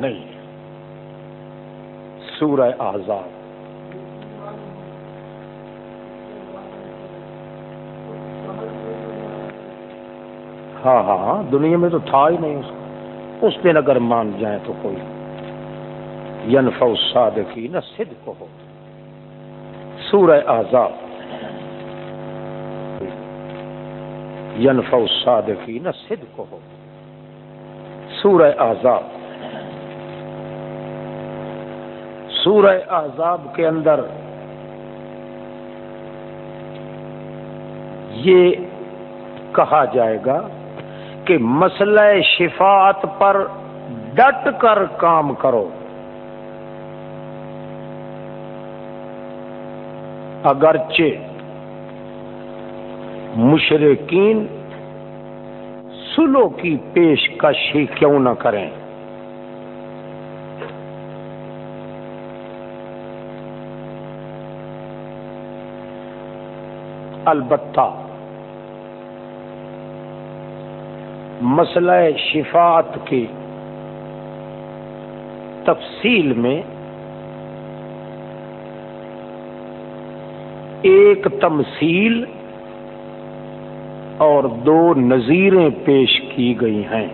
نہیں۔ سورہ آزاد ہاں ہاں ہاں دنیا میں تو تھا ہی نہیں اس کو۔ اس دن اگر مان جائیں تو کوئی ینف صادقی نہ سدھ کو ہو۔ سورہ آزاد ینف صادقی نہ سدھ کو ہو۔ سورہ آزاد سورہ آزاد کے اندر یہ کہا جائے گا کہ مسئلہ شفاعت پر ڈٹ کر کام کرو۔ اگرچہ مشرقین سلو کی پیشکش ہی کیوں نہ کریں۔ البتہ مسئلہ شفاعت کی تفصیل میں ایک تمثیل اور دو نظیریں پیش کی گئی ہیں۔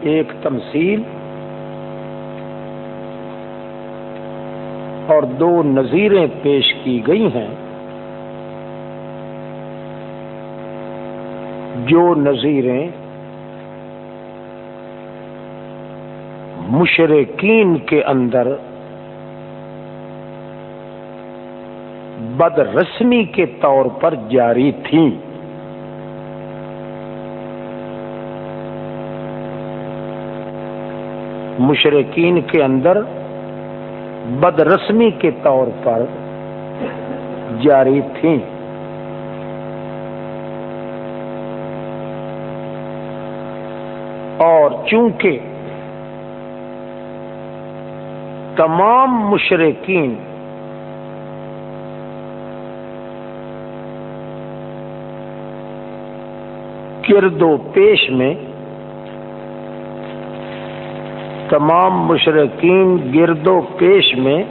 ایک تمثیل اور دو نظیریں پیش کی گئی ہیں۔ جو نظیریں مشرقین کے اندر بد رسمی کے طور پر جاری تھیں۔ مشرقین کے اندر بد رسمی کے طور پر جاری تھیں۔ اور چونکہ تمام مشرقین گرد و پیش میں تمام مشرقین گرد و پیش میں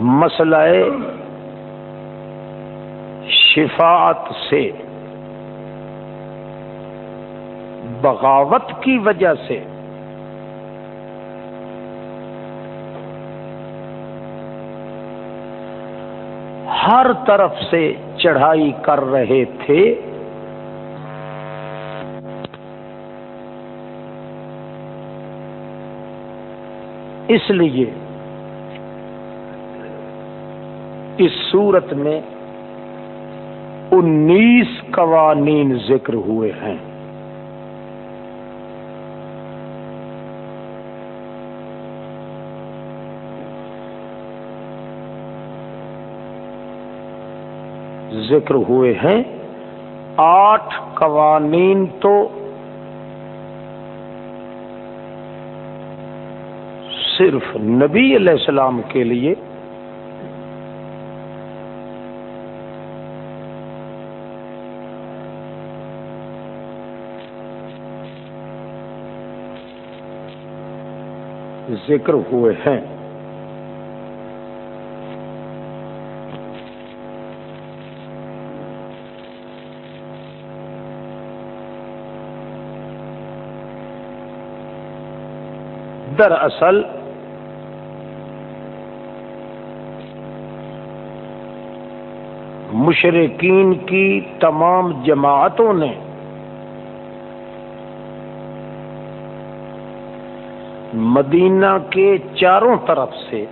مسئلہ شفاعت سے، بغاوت کی وجہ سے، ہر طرف سے چڑھائی کر رہے تھے۔ اس لیے اس صورت میں انیس قوانین ذکر ہوئے ہیں۔ ذکر ہوئے ہیں۔ آٹھ قوانین تو صرف نبی علیہ السلام کے لیے ذکر ہوئے ہیں۔ دراصل مشرقین کی تمام جماعتوں نے مدینہ کے چاروں طرف سے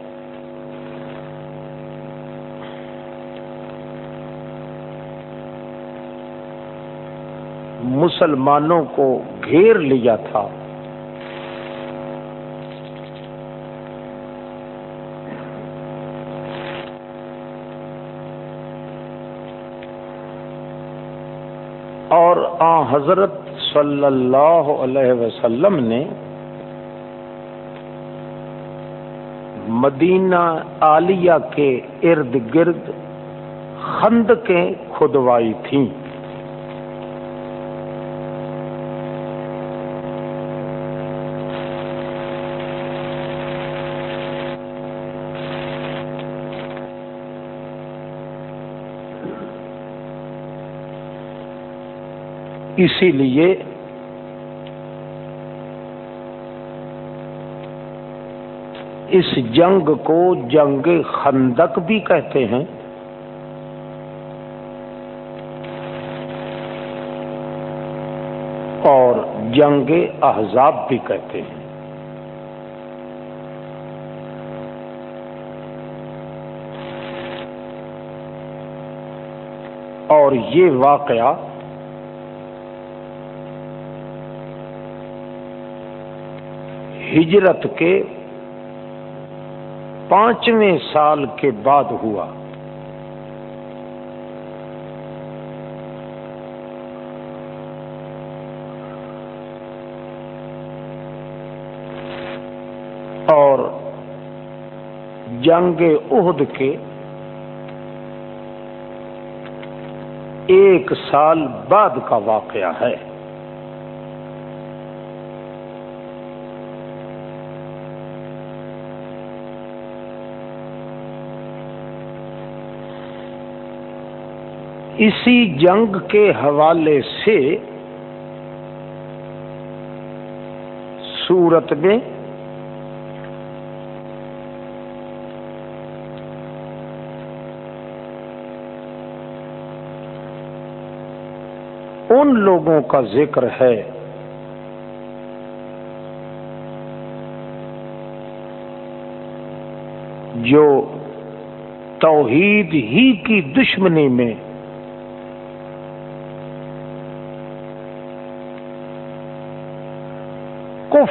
مسلمانوں کو گھیر لیا تھا اور آ حضرت صلی اللہ علیہ وسلم نے مدینہ عالیہ کے ارد گرد خند کے کھدوائی تھیں۔ اسی لیے اس جنگ کو جنگ خندق بھی کہتے ہیں۔ اور جنگ احزاب بھی کہتے ہیں۔ اور یہ واقعہ ہجرت کے پانچویں سال کے بعد ہوا۔ اور جنگ عہد کے ایک سال بعد کا واقعہ ہے۔ اسی جنگ کے حوالے سے سورت میں ان لوگوں کا ذکر ہے جو توحید ہی کی دشمنی میں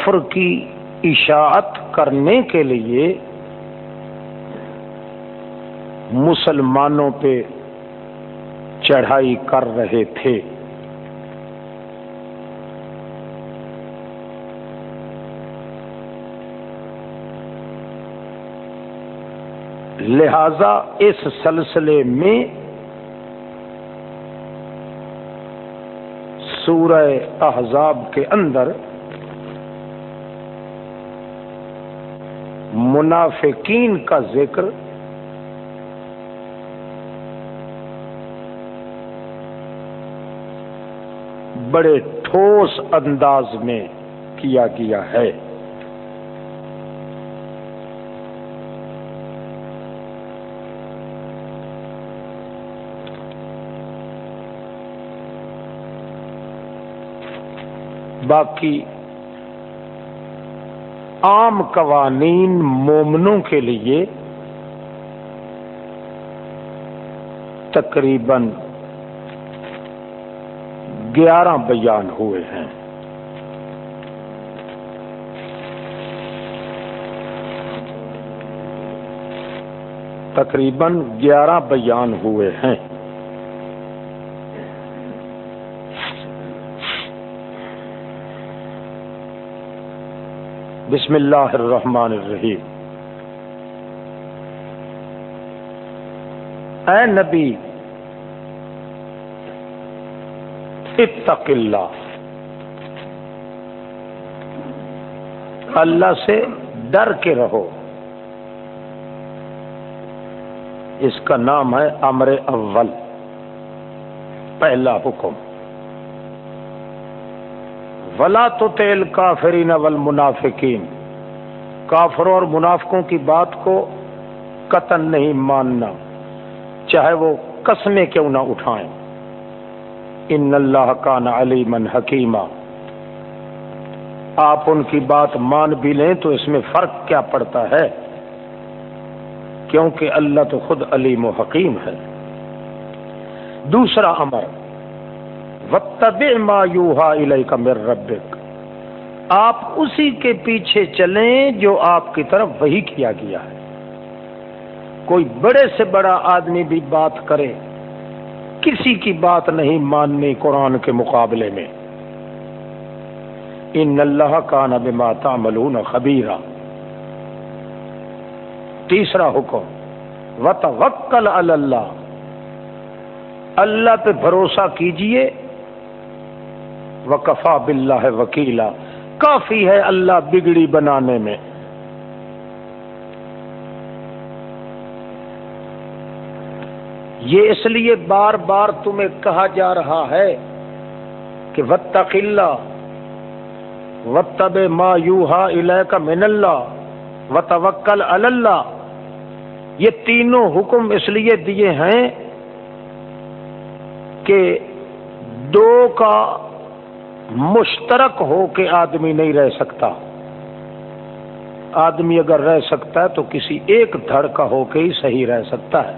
کفر کی اشاعت کرنے کے لیے مسلمانوں پہ چڑھائی کر رہے تھے۔ لہذا اس سلسلے میں سورہ احزاب کے اندر منافقین کا ذکر بڑے ٹھوس انداز میں کیا گیا ہے۔ باقی عام قوانین مومنوں کے لیے تقریباً گیارہ بیان ہوئے ہیں۔ تقریباً گیارہ بیان ہوئے ہیں۔ بسم اللہ الرحمن الرحیم۔ اے نبی، اتق اللہ۔ اللہ سے ڈر کے رہو۔ اس کا نام ہے امر اول، پہلا حکم۔ ولا تو تیل کافرین اول منافقین کافروں اور منافقوں کی بات کو قطن نہیں ماننا، چاہے وہ قسمیں کیوں نہ اٹھائیں۔ ان اللہ کا نہ علی من حکیمہ آپ ان کی بات مان بھی لیں تو اس میں فرق کیا پڑتا ہے؟ کیونکہ اللہ تو خود علیم و حکیم ہے۔ دوسرا امر ما یوہا کا مر ربک۔ آپ اسی کے پیچھے چلیں جو آپ کی طرف وہی کیا گیا ہے۔ کوئی بڑے سے بڑا آدمی بھی بات کرے، کسی کی بات نہیں ماننی قرآن کے مقابلے میں۔ ان اللہ کا نب ماتا ملون خبیرہ تیسرا حکم وط وکل اللہ۔ اللہ پہ بھروسہ کیجیے۔ وکفا بلّہ وکیلا، کافی ہے اللہ بگڑی بنانے میں۔ یہ اس لیے بار بار تمہیں کہا جا رہا ہے کہ وطقلہ وطب ما یوہا کا من اللہ و توکل اللہ۔ یہ تینوں حکم اس لیے دیے ہیں کہ دو کا مشترک ہو کے آدمی نہیں رہ سکتا۔ آدمی اگر رہ سکتا ہے تو کسی ایک دھڑ کا ہو کے ہی صحیح رہ سکتا ہے۔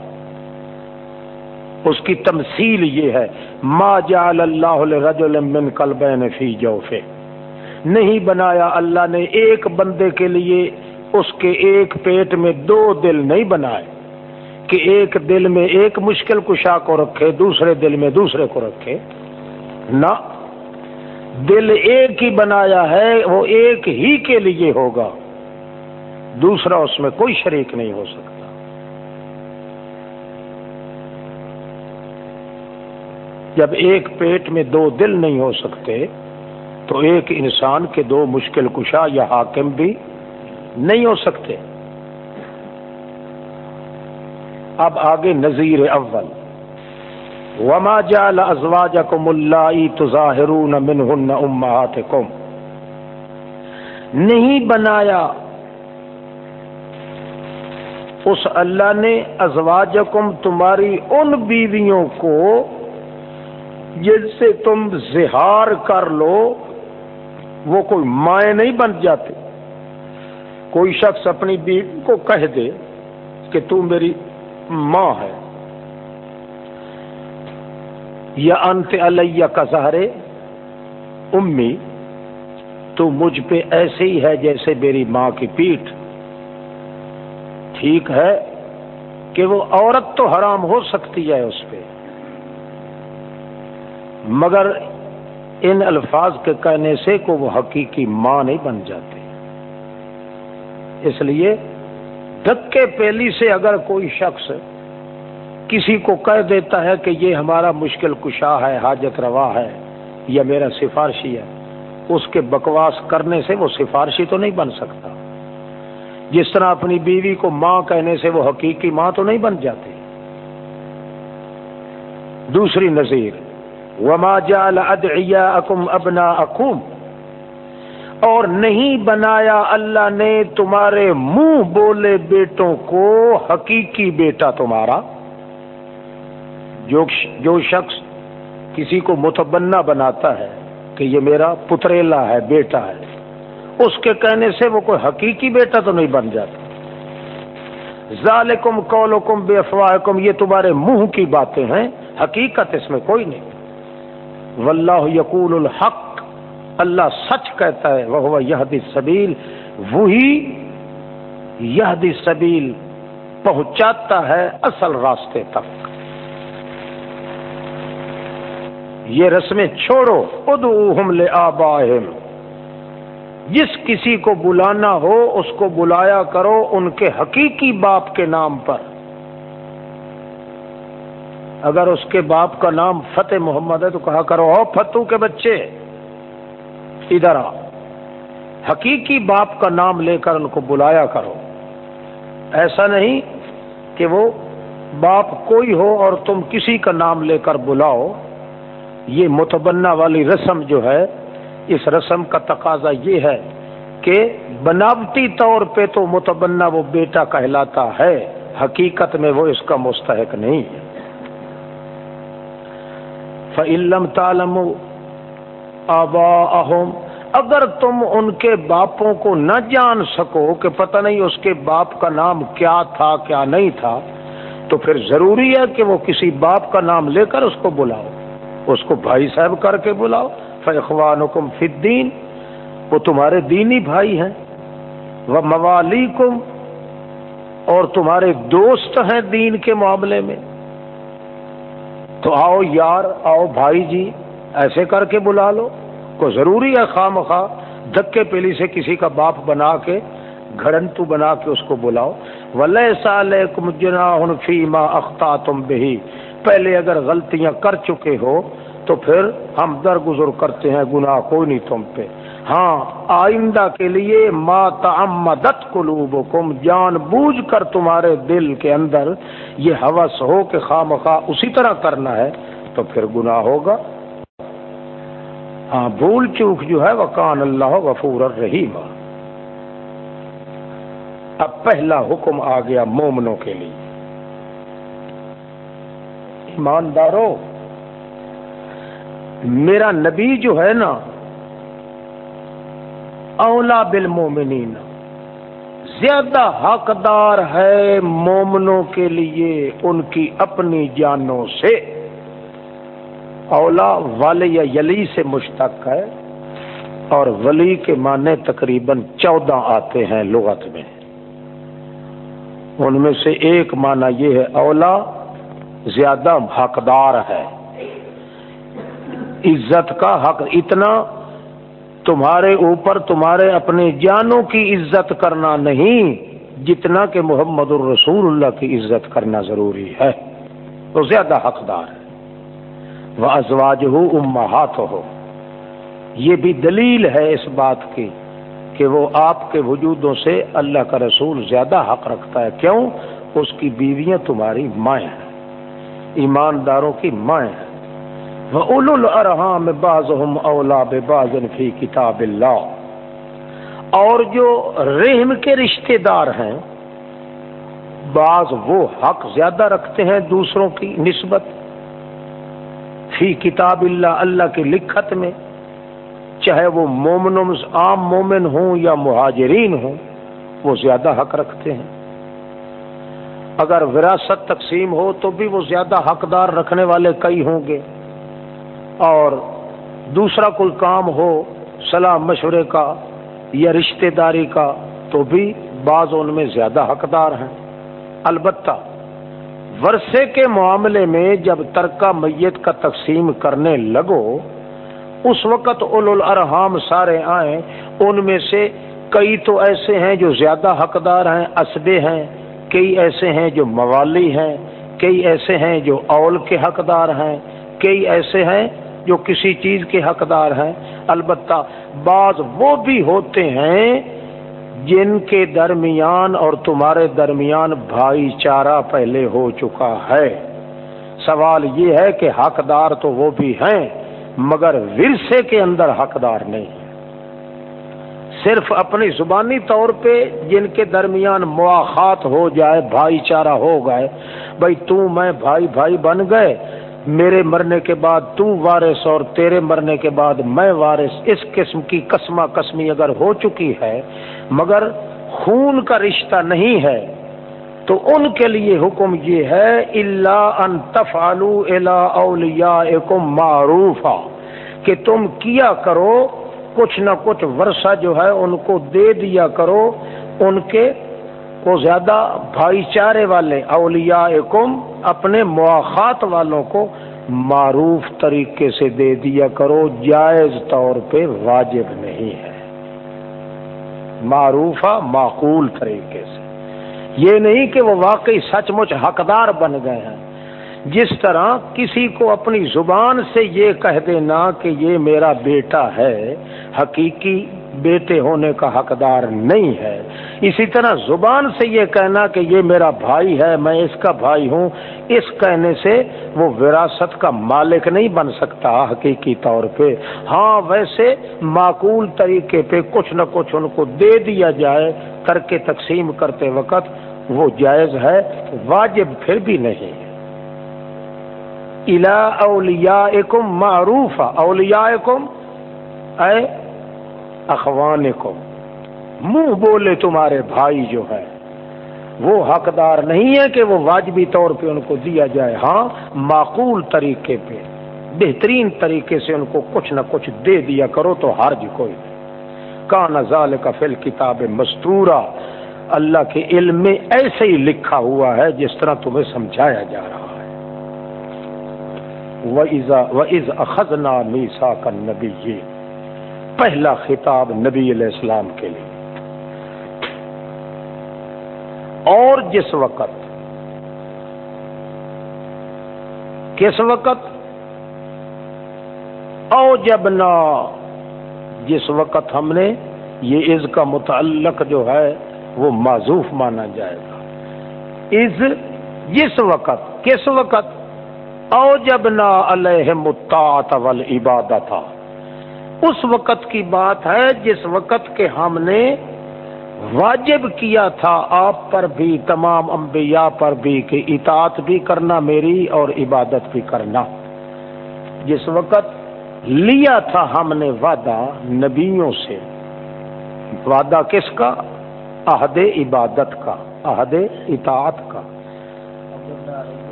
اس کی تمثیل یہ ہے، ما جعل اللہ رجل من قلبین فی جوفے نہیں بنایا اللہ نے ایک بندے کے لیے اس کے ایک پیٹ میں دو دل نہیں بنائے۔ کہ ایک دل میں ایک مشکل کشا کو رکھے، دوسرے دل میں دوسرے کو رکھے۔ نہ دل ایک ہی بنایا ہے، وہ ایک ہی کے لیے ہوگا۔ دوسرا اس میں کوئی شریک نہیں ہو سکتا۔ جب ایک پیٹ میں دو دل نہیں ہو سکتے، تو ایک انسان کے دو مشکل کشا یا حاکم بھی نہیں ہو سکتے۔ اب آگے نظیر اول۔ وما جال ازواج کم اللہ تظاہرون منہن امہاتکم نہیں بنایا. اس اللہ نے ازواجکم تمہاری ان بیویوں کو جن سے تم زہار کر لو، وہ کوئی مائیں نہیں بن جاتے۔ کوئی شخص اپنی بیوی کو کہہ دے کہ تو میری ماں ہے۔ یا انت علیہ کا سہارے امی، تو مجھ پہ ایسے ہی ہے جیسے میری ماں کی پیٹھ۔ ٹھیک ہے کہ وہ عورت تو حرام ہو سکتی ہے اس پہ۔ مگر ان الفاظ کے کہنے سے کو وہ حقیقی ماں نہیں بن جاتے۔ اس لیے دھکے پیلی سے اگر کوئی شخص کسی کو کہہ دیتا ہے کہ یہ ہمارا مشکل کشا ہے، حاجت روا ہے یا میرا سفارشی ہے۔ اس کے بکواس کرنے سے وہ سفارشی تو نہیں بن سکتا۔ جس طرح اپنی بیوی کو ماں کہنے سے وہ حقیقی ماں تو نہیں بن جاتی۔ دوسری نظیر، وما جال ادعیا اکم ابنا اکم اور نہیں بنایا اللہ نے تمہارے منہ بولے بیٹوں کو حقیقی بیٹا تمہارا۔ جو جو شخص کسی کو متبنا بناتا ہے کہ یہ میرا پتریلا ہے، بیٹا ہے، اس کے کہنے سے وہ کوئی حقیقی بیٹا تو نہیں بن جاتا۔ ظالکم کولکم بے افواہکم، یہ تمہارے منہ کی باتیں ہیں، حقیقت اس میں کوئی نہیں۔ واللہ یقول الحق، اللہ سچ کہتا ہے وہ یہ سبیل وہی یہ سبیل پہنچاتا ہے اصل راستے تک۔ یہ رسمیں چھوڑو، ادعوہم لآبائہم۔ جس کسی کو بلانا ہو، اس کو بلایا کرو ان کے حقیقی باپ کے نام پر۔ اگر اس کے باپ کا نام فتح محمد ہے تو کہا کرو او فتو کے بچے، ادھر آ حقیقی باپ کا نام لے کر ان کو بلایا کرو۔ ایسا نہیں کہ وہ باپ کوئی ہو اور تم کسی کا نام لے کر بلاؤ۔ یہ متبنا والی رسم جو ہے، اس رسم کا تقاضا یہ ہے کہ بناوٹی طور پہ تو متبنا وہ بیٹا کہلاتا ہے، حقیقت میں وہ اس کا مستحق نہیں ہے۔ فعلم تالم آبا اگر تم ان کے باپوں کو نہ جان سکو کہ پتہ نہیں اس کے باپ کا نام کیا تھا، کیا نہیں تھا، تو پھر ضروری ہے کہ وہ کسی باپ کا نام لے کر اس کو بلاؤ۔ اس کو بھائی صاحب کر کے بلاؤ۔ فیخوان حکم فدین وہ تمہارے دینی بھائی ہیں۔ وہ موالی اور تمہارے دوست ہیں دین کے معاملے میں۔ تو آؤ یار، آؤ بھائی جی ایسے کر کے بلا لو۔ کو ضروری ہے خواہ مخواہ دھکے پیلی سے کسی کا باپ بنا کے، گھڑنتو بنا کے اس کو بلاؤ۔ ولے سال جنا فیما اختا تم بہی پہلے اگر غلطیاں کر چکے ہو تو پھر ہم درگزر کرتے ہیں گناہ کوئی نہیں تم پہ۔ ہاں آئندہ کے لیے ما تعمدت قلوبکم، جان بوجھ کر تمہارے دل کے اندر یہ حوث ہو کہ خواہ مخواہ اسی طرح کرنا ہے تو پھر گناہ ہوگا۔ ہاں بھول چوک جو ہے وہ کان اللہ غفور الرحیم۔ اب پہلا حکم آ گیا مومنوں کے لیے۔ ایمانداروں، میرا نبی جو ہے نا، اولا بالمومنین زیادہ حقدار ہے مومنوں کے لیے ان کی اپنی جانوں سے۔ اولا والے یا یلی سے مشتق ہے، اور ولی کے معنی تقریباً چودہ آتے ہیں لغت میں۔ ان میں سے ایک معنی یہ ہے، اولا زیادہ حقدار ہے۔ عزت کا حق اتنا تمہارے اوپر تمہارے اپنے جانوں کی عزت کرنا نہیں جتنا کہ محمد الرسول اللہ کی عزت کرنا ضروری ہے۔ تو زیادہ حقدار ہے۔ وہ ازواج ہو امہات ہو یہ بھی دلیل ہے اس بات کی کہ وہ آپ کے وجودوں سے اللہ کا رسول زیادہ حق رکھتا ہے۔ کیوں؟ اس کی بیویاں تمہاری مائیں ہیں۔ ایمانداروں کی مائیں ہیں۔ اولو الرحام باز اولا بازن فی کتاب اللہ اور جو رحم کے رشتے دار ہیں، بعض وہ حق زیادہ رکھتے ہیں دوسروں کی نسبت۔ فی کتاب اللہ اللہ کی لکھت میں، چاہے وہ مومن عام مومن ہوں یا مہاجرین ہوں، وہ زیادہ حق رکھتے ہیں۔ اگر وراثت تقسیم ہو تو بھی وہ زیادہ حقدار رکھنے والے کئی ہوں گے۔ اور دوسرا کوئی کام ہو، صلاح مشورے کا یا رشتہ داری کا، تو بھی بعض ان میں زیادہ حقدار ہیں۔ البتہ ورثے کے معاملے میں جب ترکہ میت کا تقسیم کرنے لگو، اس وقت اول الارحام سارے آئیں، ان میں سے کئی تو ایسے ہیں جو زیادہ حقدار ہیں اسبے ہیں۔ کئی ایسے ہیں جو موالی ہیں، کئی ایسے ہیں جو اول کے حقدار ہیں، کئی ایسے ہیں جو کسی چیز کے حقدار ہیں۔ البتہ بعض وہ بھی ہوتے ہیں جن کے درمیان اور تمہارے درمیان بھائی چارہ پہلے ہو چکا ہے۔ سوال یہ ہے کہ حقدار تو وہ بھی ہیں، مگر ورثے کے اندر حقدار نہیں۔ صرف اپنی زبانی طور پہ جن کے درمیان مواخات ہو جائے، بھائی چارہ ہو گئے، بھائی تو میں بھائی بھائی بن گئے، میرے مرنے کے بعد تو وارث اور تیرے مرنے کے بعد میں وارث، اس قسم کی قسمہ قسمی اگر ہو چکی ہے، مگر خون کا رشتہ نہیں ہے، تو ان کے لیے حکم یہ ہے اللہ ان تفالو الا اولیا معروف کہ تم کیا کرو کچھ نہ کچھ ورثہ جو ہے ان کو دے دیا کرو ان کے کو زیادہ بھائی چارے والے اولیاء اپنے مواخات والوں کو معروف طریقے سے دے دیا کرو، جائز طور پہ واجب نہیں ہے۔ معروف معقول طریقے سے۔ یہ نہیں کہ وہ واقعی سچ مچ حقدار بن گئے ہیں۔ جس طرح کسی کو اپنی زبان سے یہ کہہ دینا کہ یہ میرا بیٹا ہے، حقیقی بیٹے ہونے کا حقدار نہیں ہے۔ اسی طرح زبان سے یہ کہنا کہ یہ میرا بھائی ہے، میں اس کا بھائی ہوں، اس کہنے سے وہ وراثت کا مالک نہیں بن سکتا حقیقی طور پہ۔ ہاں ویسے معقول طریقے پہ کچھ نہ کچھ ان کو دے دیا جائے کر کے تقسیم کرتے وقت وہ جائز ہے، واجب پھر بھی نہیں۔ الا اولیاء معروف اولیاء اے اخوانکم. منہ بولے تمہارے بھائی جو ہے وہ حقدار نہیں ہے کہ وہ واجبی طور پہ ان کو دیا جائے. ہاں معقول طریقے پہ، بہترین طریقے سے ان کو کچھ نہ کچھ دے دیا کرو تو حرج کوئی کا نظال کا فل کتاب مستورہ اللہ کے علم میں ایسے ہی لکھا ہوا ہے جس طرح تمہیں سمجھایا جا رہا وَإِذْ أَخَذْنَا مِيثَاقَ النَّبِيِّينَ پہلا خطاب نبی علیہ السلام کے لیے۔ اور جس وقت کس وقت؟ او جب نہ جس وقت ہم نے یہ از کا متعلق جو ہے، وہ معذوف مانا جائے گا۔ از جس وقت کس وقت؟ او جب نہ علیہ عبادت اس وقت کی بات ہے جس وقت کے ہم نے واجب کیا تھا آپ پر بھی، تمام انبیاء پر بھی کہ اطاعت بھی کرنا میری اور عبادت بھی کرنا۔ جس وقت لیا تھا ہم نے وعدہ نبیوں سے۔ وعدہ کس کا؟ عہد عبادت کا، عہد اطاعت کا۔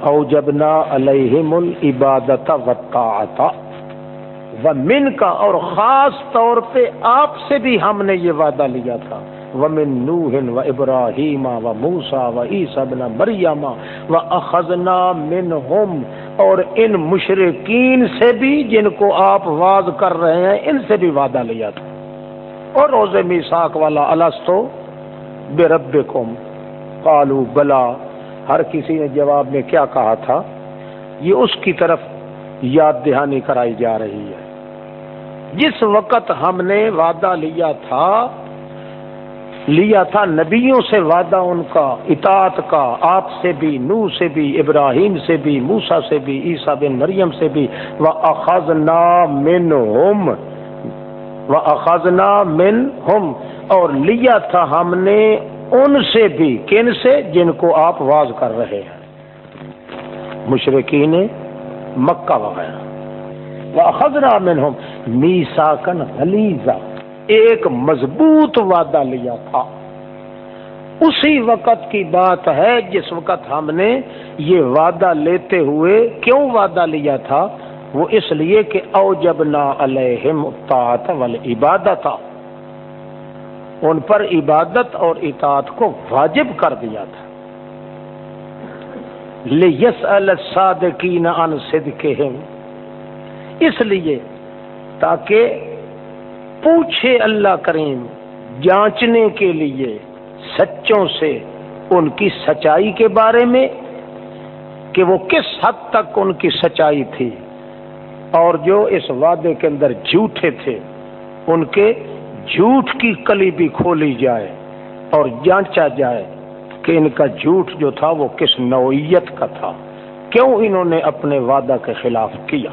او جبنا علیہم العبادت و طاعت و من کا اور خاص طور پہ آپ سے بھی ہم نے یہ وعدہ لیا تھا۔ ومن نوح و ابراہیم و موسا و عیسی بن مریم و اخذنا منہم اور ان مشرقین سے بھی جن کو آپ واز کر رہے ہیں، ان سے بھی وعدہ لیا تھا۔ اور روز میساک والا السطو بے رب قالو بلا ہر کسی نے جواب میں کیا کہا تھا؟ یہ اس کی طرف یاد دہانی کرائی جا رہی ہے۔ جس وقت ہم نے وعدہ لیا تھا لیا تھا نبیوں سے وعدہ ان کا، اطاعت کا، آپ سے بھی نو سے بھی، ابراہیم سے بھی موسا سے بھی عیسا بن مریم سے بھی وہ اخذنا من ہوم و اخذنا من ہوم اور لیا تھا ہم نے ان سے بھی کن سے جن کو آپ واز کر رہے ہیں؟ مشرقین مکہ وغیرہ۔ وہ اخذنا میسا کن غلیزہ ایک مضبوط وعدہ لیا تھا۔ اسی وقت کی بات ہے جس وقت ہم نے یہ وعدہ لیتے ہوئے کیوں وعدہ لیا تھا؟ وہ اس لیے کہ او جب نہ علیہم عبادت ان پر عبادت اور اطاعت کو واجب کر دیا تھا۔ یس الصادقین ان صدقہم اس لیے تاکہ پوچھے اللہ کریم جانچنے کے لیے سچوں سے ان کی سچائی کے بارے میں کہ وہ کس حد تک ان کی سچائی تھی اور جو اس وعدے کے اندر جھوٹے تھے، ان کے جھوٹ کی کلی بھی کھولی جائے اور جانچا جائے کہ ان کا جھوٹ جو تھا وہ کس نوعیت کا تھا۔ کیوں انہوں نے اپنے وعدہ کے خلاف کیا؟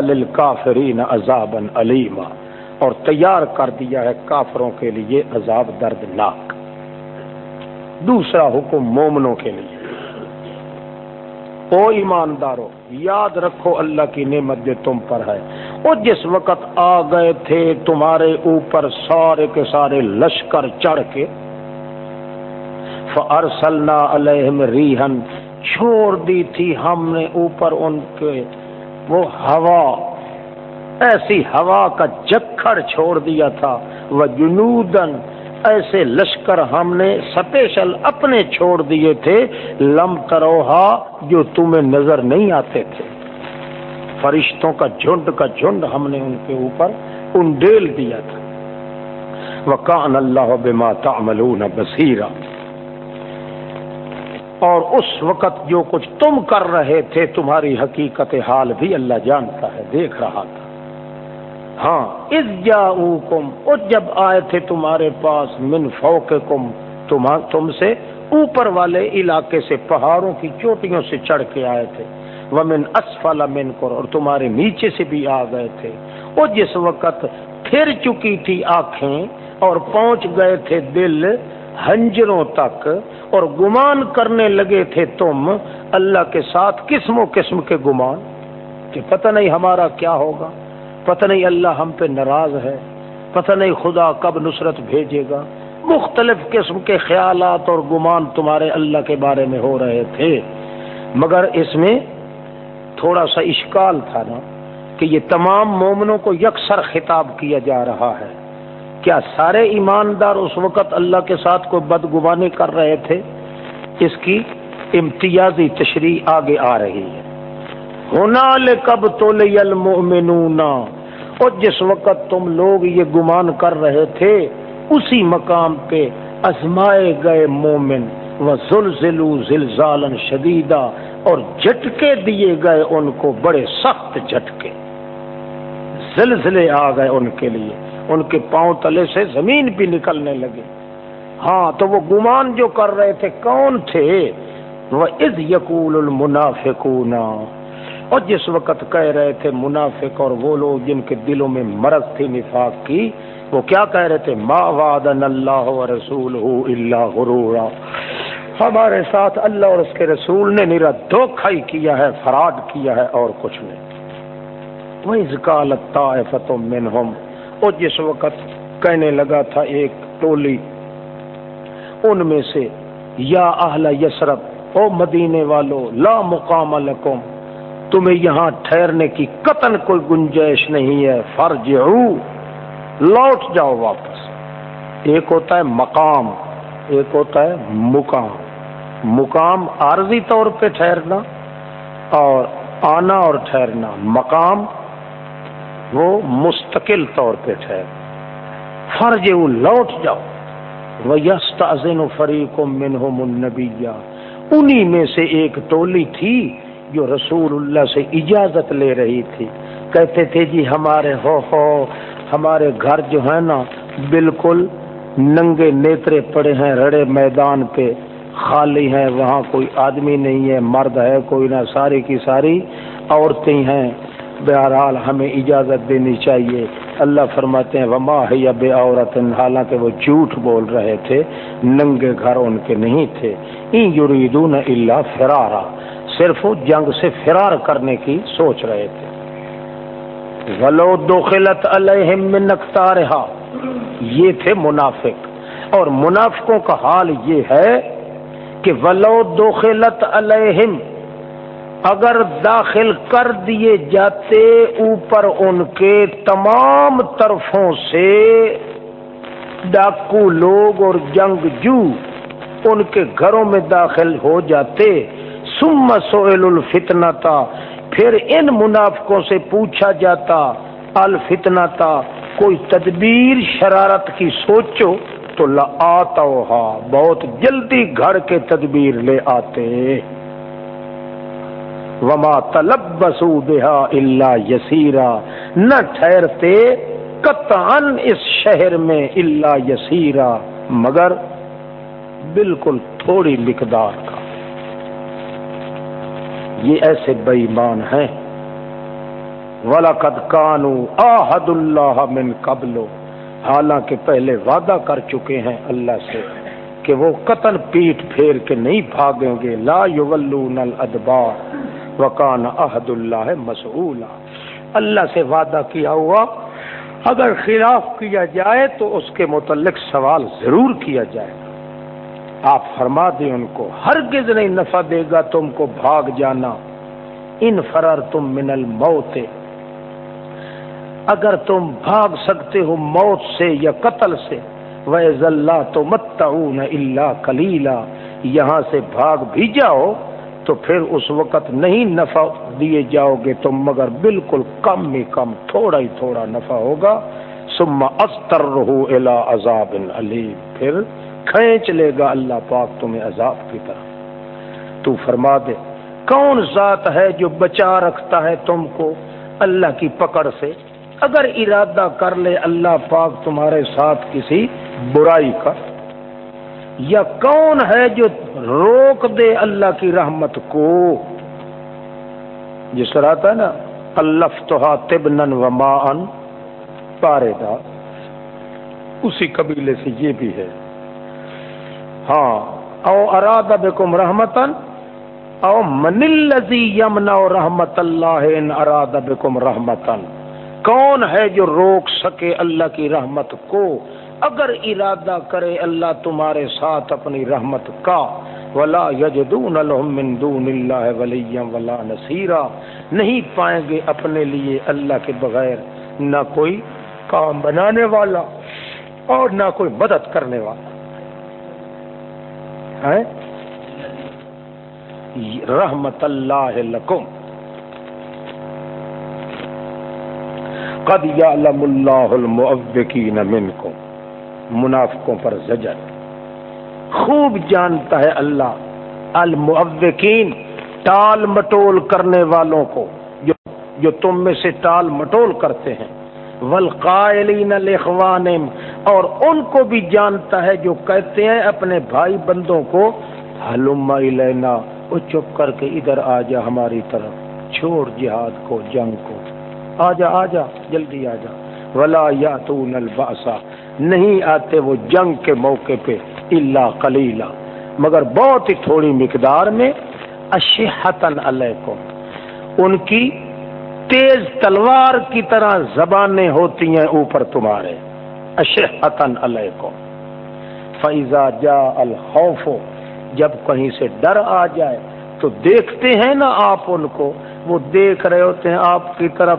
لِلْكَافِرِينَ عَذَابًا عَلِيمًا اور تیار کر دیا ہے کافروں کے لیے عذاب دردناک۔ دوسرا حکم مومنوں کے لیے۔ او ایماندارو، یاد رکھو اللہ کی نعمت جو تم پر ہے۔ وہ جس وقت آ گئے تھے تمہارے اوپر سارے کے سارے لشکر چڑھ کے، فَأَرْسَلْنَا عَلَيْهِمْ رِيحًا، چھوڑ دی تھی ہم نے اوپر ان کے، وہ ہوا، ایسی ہوا کا جکھڑ چھوڑ دیا تھا وہ جنودن ایسے لشکر ہم نے سپیشل اپنے چھوڑ دیے تھے، لم تروہا جو تمہیں نظر نہیں آتے تھے۔ فرشتوں کا جھنڈ کا جھنڈ ہم نے ان کے اوپر انڈیل دیا تھا۔ وکان اللہ بما تعملون بصیرہ اور اس وقت جو کچھ تم کر رہے تھے، تمہاری حقیقت حال بھی اللہ جانتا ہے، دیکھ رہا تھا۔ ہاں اس جا کم جب آئے تھے تمہارے پاس من فوق کم تم سے اوپر والے علاقے سے پہاڑوں کی چوٹیوں سے چڑھ کے آئے تھے۔ وہ من اسفل من اور تمہارے نیچے سے بھی آ گئے تھے۔ وہ جس وقت پھر چکی تھی آنکھیں اور پہنچ گئے تھے دل ہنجروں تک اور گمان کرنے لگے تھے تم، اللہ کے ساتھ قسم و قسم کے گمان، کہ پتہ نہیں ہمارا کیا ہوگا، پتہ نہیں اللہ ہم پہ ناراض ہے، پتہ نہیں خدا کب نصرت بھیجے گا۔ مختلف قسم کے خیالات اور گمان تمہارے اللہ کے بارے میں ہو رہے تھے۔ مگر اس میں تھوڑا سا اشکال تھا نا کہ یہ تمام مومنوں کو یکسر خطاب کیا جا رہا ہے۔ کیا سارے ایماندار اس وقت اللہ کے ساتھ کوئی بدگمانی کر رہے تھے؟ اس کی امتیازی تشریح آگے آ رہی ہے۔ ہونا لے کب تو اور جس وقت تم لوگ یہ گمان کر رہے تھے، اسی مقام پہ ازمائے گئے مومن۔ وہ زلزلو زلزالن شدیدہ اور جھٹکے دیے گئے ان کو بڑے سخت جھٹکے۔ زلزلے آ گئے ان کے لیے۔ ان کے پاؤں تلے سے زمین بھی نکلنے لگے۔ ہاں تو وہ گمان جو کر رہے تھے، کون تھے؟ وہ از یقول المنافقون۔ اور جس وقت کہہ رہے تھے منافق، اور وہ لوگ جن کے دلوں میں مرض تھی نفاق کی، وہ کیا کہہ رہے تھے؟ ما وعدن اللہ و رسول اللہ غرورا۔ ہمارے ساتھ اللہ اور اس کے رسول نے میرا دھوکھا ہی کیا ہے، فراڈ کیا ہے اور کچھ نہیں۔ وہی زکالت طائفت منہم اور جس وقت کہنے لگا تھا ایک ٹولی، ان میں سے، یا اہل یسرب، او مدینے والو، لا مقام لکم، تمہیں یہاں ٹھہرنے کی قطن کوئی گنجائش نہیں ہے فرج لوٹ جاؤ واپس۔ ایک ہوتا ہے مقام، ایک ہوتا ہے مقام۔ مقام عارضی طور پہ ٹھہرنا اور آنا اور ٹھہرنا، مقام وہ مستقل طور پہ ٹھہر فرج لوٹ جاؤ۔ وہ یست ازین فریق من انہی میں سے ایک ٹولی تھی جو رسول اللہ سے اجازت لے رہی تھی۔ کہتے تھے جی ہمارے ہو ہو، ہمارے گھر جو ہے نا، بالکل ننگے نیترے پڑے ہیں رڑے میدان پہ۔ خالی ہیں، وہاں کوئی آدمی نہیں ہے، مرد ہے، کوئی نہ، ساری کی ساری عورتیں ہیں۔ بہرحال ہمیں اجازت دینی چاہیے۔ اللہ فرماتے ہیں، وما ہے بے عورت حالانکہ وہ جھوٹ بول رہے تھے، ننگے گھر ان کے نہیں تھے۔ این یریدون الا فرارا، صرف جنگ سے فرار کرنے کی سوچ رہے تھے۔ ولو دخلت علیہم من اکتارہا یہ تھے منافق۔ اور منافقوں کا حال یہ ہے کہ ولو دخلت علیہم، اگر داخل کر دیے جاتے اوپر ان کے تمام طرفوں سے ڈاکو لوگ اور جنگ جو ان کے گھروں میں داخل ہو جاتے سم سوئل الفتنا تھا پھر ان منافقوں سے پوچھا جاتا الفتنا تھا کوئی تدبیر، شرارت کی سوچو۔ تو آتا بہت جلدی گھر کے تدبیر لے آتے۔ وما تلب بسو بہا اللہ یسیرا، نہ ٹھہرتے قطعا اس شہر میں اللہ یسیرا، مگر بالکل تھوڑی مقدار کا۔ یہ ایسے بےمان ہیں۔ ولاقد کانو آحد اللہ من قبل۔ حالانکہ پہلے وعدہ کر چکے ہیں اللہ سے کہ وہ قتل پیٹ پھیر کے نہیں بھاگیں گے۔ لا یولون الادبار وکان عہد اللہ مسعولا اللہ سے وعدہ کیا ہوا۔ اگر خلاف کیا جائے تو اس کے متعلق سوال ضرور کیا جائے۔ گا آپ فرما دیں ان کو، ہرگز نہیں نفع دے گا تم کو بھاگ جانا۔ ان فرار تم من الموت اگر تم بھاگ سکتے ہو موت سے یا قتل سے وہ تو مت اللہ کلیلا یہاں سے بھاگ بھی جاؤ تو پھر اس وقت نہیں نفع دیے جاؤ گے تم، مگر بالکل کم ہی کم تھوڑا ہی تھوڑا نفع ہوگا۔ سما استر رہو الا عذاب علیم پھر کھینچ لے گا اللہ پاک تمہیں عذاب کی طرف۔ تو فرما دے، کون ذات ہے جو بچا رکھتا ہے تم کو اللہ کی پکڑ سے؟ اگر ارادہ کر لے اللہ پاک تمہارے ساتھ کسی برائی کا، یا کون ہے جو روک دے اللہ کی رحمت کو؟ جس طرح آتا ہے نا اللہ تو تب نن و مان پارے دا اسی قبیلے سے یہ بھی ہے۔ ہاں او اراد بکم رحمتن او من الذی یمنع رحمت اللہ ان اراد بکم رحمتن کون ہے جو روک سکے اللہ کی رحمت کو؟ اگر ارادہ کرے اللہ تمہارے ساتھ اپنی رحمت کا، ولا یجدون لهم من دون اللہ ولیا ولا نصیرا نہیں پائیں گے اپنے لیے اللہ کے بغیر۔ نہ کوئی کام بنانے والا اور نہ کوئی مدد کرنے والا۔ رحمت اللہ لکم۔ قد یعلم اللہ المعوقین منکم منافقوں پر زجر۔ خوب جانتا ہے اللہ المعوقین، ٹال مٹول کرنے والوں کو، جو جو تم میں سے ٹال مٹول کرتے ہیں۔ ولقائلین لخوانم اور ان کو بھی جانتا ہے جو کہتے ہیں اپنے بھائی بندوں کو، حلم لینا وہ چپ کر کے ادھر آ جا ہماری طرف، چھوڑ جہاد کو، جنگ کو۔ آ جا آ جا جلدی آ جا ولا یا تو الباسا نہیں آتے وہ جنگ کے موقع پہ اللہ کلیلہ مگر بہت ہی تھوڑی مقدار میں اشحتن علیکم ان کی تیز تلوار کی طرح زبانیں ہوتی ہیں اوپر تمہارے۔ اشحتن علیکم فیضا جا الخوف۔ جب کہیں سے ڈر آ جائے تو دیکھتے ہیں نا آپ ان کو۔ وہ دیکھ رہے ہوتے ہیں آپ کی طرف۔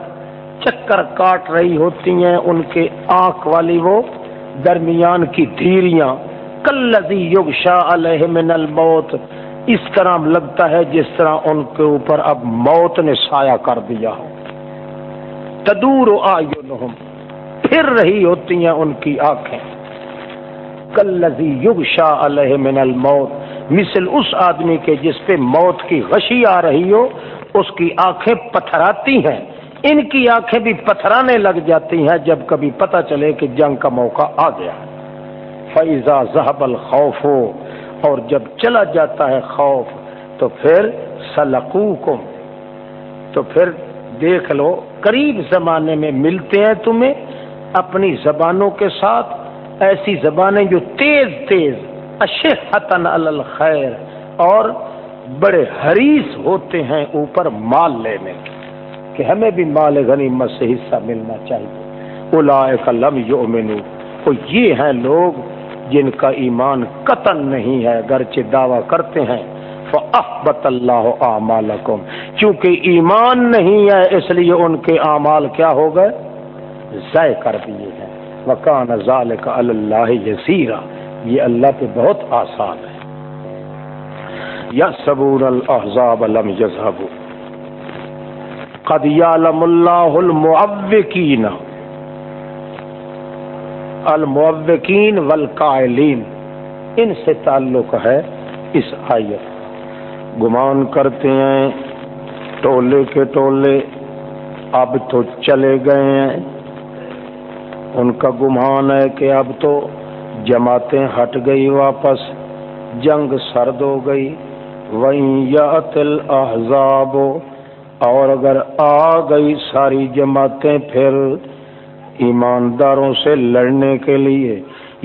چکر کاٹ رہی ہوتی ہیں ان کے آنکھ والی وہ درمیان کی دھیریاں کلزی یوگ شاہ علیہ من الموت۔ اس طرح لگتا ہے جس طرح ان کے اوپر اب موت نے سایہ کر دیا ہو۔ تدور آئینہم پھر رہی ہوتی ہیں ان کی آنکھیں۔ کلزی یوگ شاہ علیہ من الموت۔ مثل اس آدمی کے جس پہ موت کی غشی آ رہی ہو، اس کی آنکھیں پتھراتی ہیں۔ ان کی آنکھیں بھی پتھرانے لگ جاتی ہیں جب کبھی پتہ چلے کہ جنگ کا موقع آ گیا۔ فیضا زہب الخوف ہو اور جب چلا جاتا ہے خوف، تو پھر سلقو تو پھر دیکھ لو، قریب زمانے میں ملتے ہیں تمہیں اپنی زبانوں کے ساتھ، ایسی زبانیں جو تیز تیز اشحتن الخیر اور بڑے حریص ہوتے ہیں اوپر مال لینے کے۔ کہ ہمیں بھی مال غنیمت سے حصہ ملنا چاہیے۔ اولائک لم یؤمنو۔ وہ یہ ہیں لوگ جن کا ایمان قطن نہیں ہے، گرچہ دعویٰ کرتے ہیں۔ فَأَحْبَتَ اللَّهُ أَعْمَالَكُمْ۔ چونکہ ایمان نہیں ہے، اس لیے ان کے اعمال کیا ہو گئے؟ ضائع کر دیے ہیں۔ وَكَانَ ذَلِكَ عَلَى اللَّهِ يَسِيرًا۔ یہ اللہ پہ بہت آسان ہے يَحْسَبُونَ الْأَحْزَابَ لَمْ يَذْهَبُوا۔ قد یعلم اللہ المعوقین المعوقین والقائلین ان سے تعلق ہے اس آیت گمان کرتے ہیں، ٹولے کے ٹولے اب تو چلے گئے ہیں۔ ان کا گمان ہے کہ اب تو جماعتیں ہٹ گئی واپس، جنگ سرد ہو گئی۔ وہیں یا تل احزاب اور اگر آ گئی ساری جماعتیں پھر ایمانداروں سے لڑنے کے لیے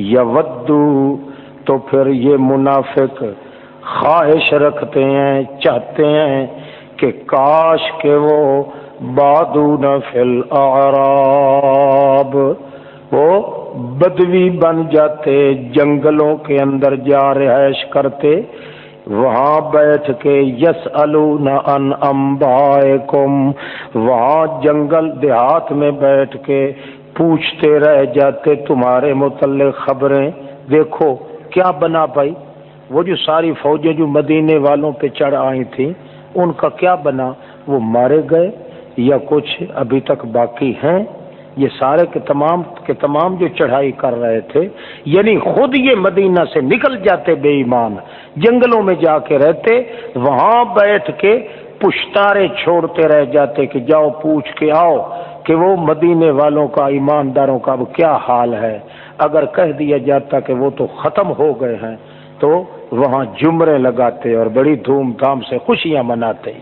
یا ودو تو پھر یہ منافق خواہش رکھتے ہیں، چاہتے ہیں کہ کاش کے وہ بادو نہ فل آراب وہ بدوی بن جاتے، جنگلوں کے اندر جا رہائش کرتے وہاں بیٹھ کے یس ان امبائے وہاں جنگل دیہات میں بیٹھ کے پوچھتے رہ جاتے تمہارے متعلق خبریں۔ دیکھو، کیا بنا پائی وہ جو ساری فوجیں جو مدینے والوں پہ چڑھ آئی تھیں، ان کا کیا بنا؟ وہ مارے گئے یا کچھ ابھی تک باقی ہیں؟ یہ سارے کے تمام کے تمام جو چڑھائی کر رہے تھے یعنی خود یہ مدینہ سے نکل جاتے بے ایمان، جنگلوں میں جا کے رہتے، وہاں بیٹھ کے پشتارے چھوڑتے رہ جاتے کہ جاؤ پوچھ کے آؤ کہ وہ مدینے والوں کا، ایمانداروں کا اب کیا حال ہے؟ اگر کہہ دیا جاتا کہ وہ تو ختم ہو گئے ہیں، تو وہاں جمرے لگاتے اور بڑی دھوم دھام سے خوشیاں مناتے۔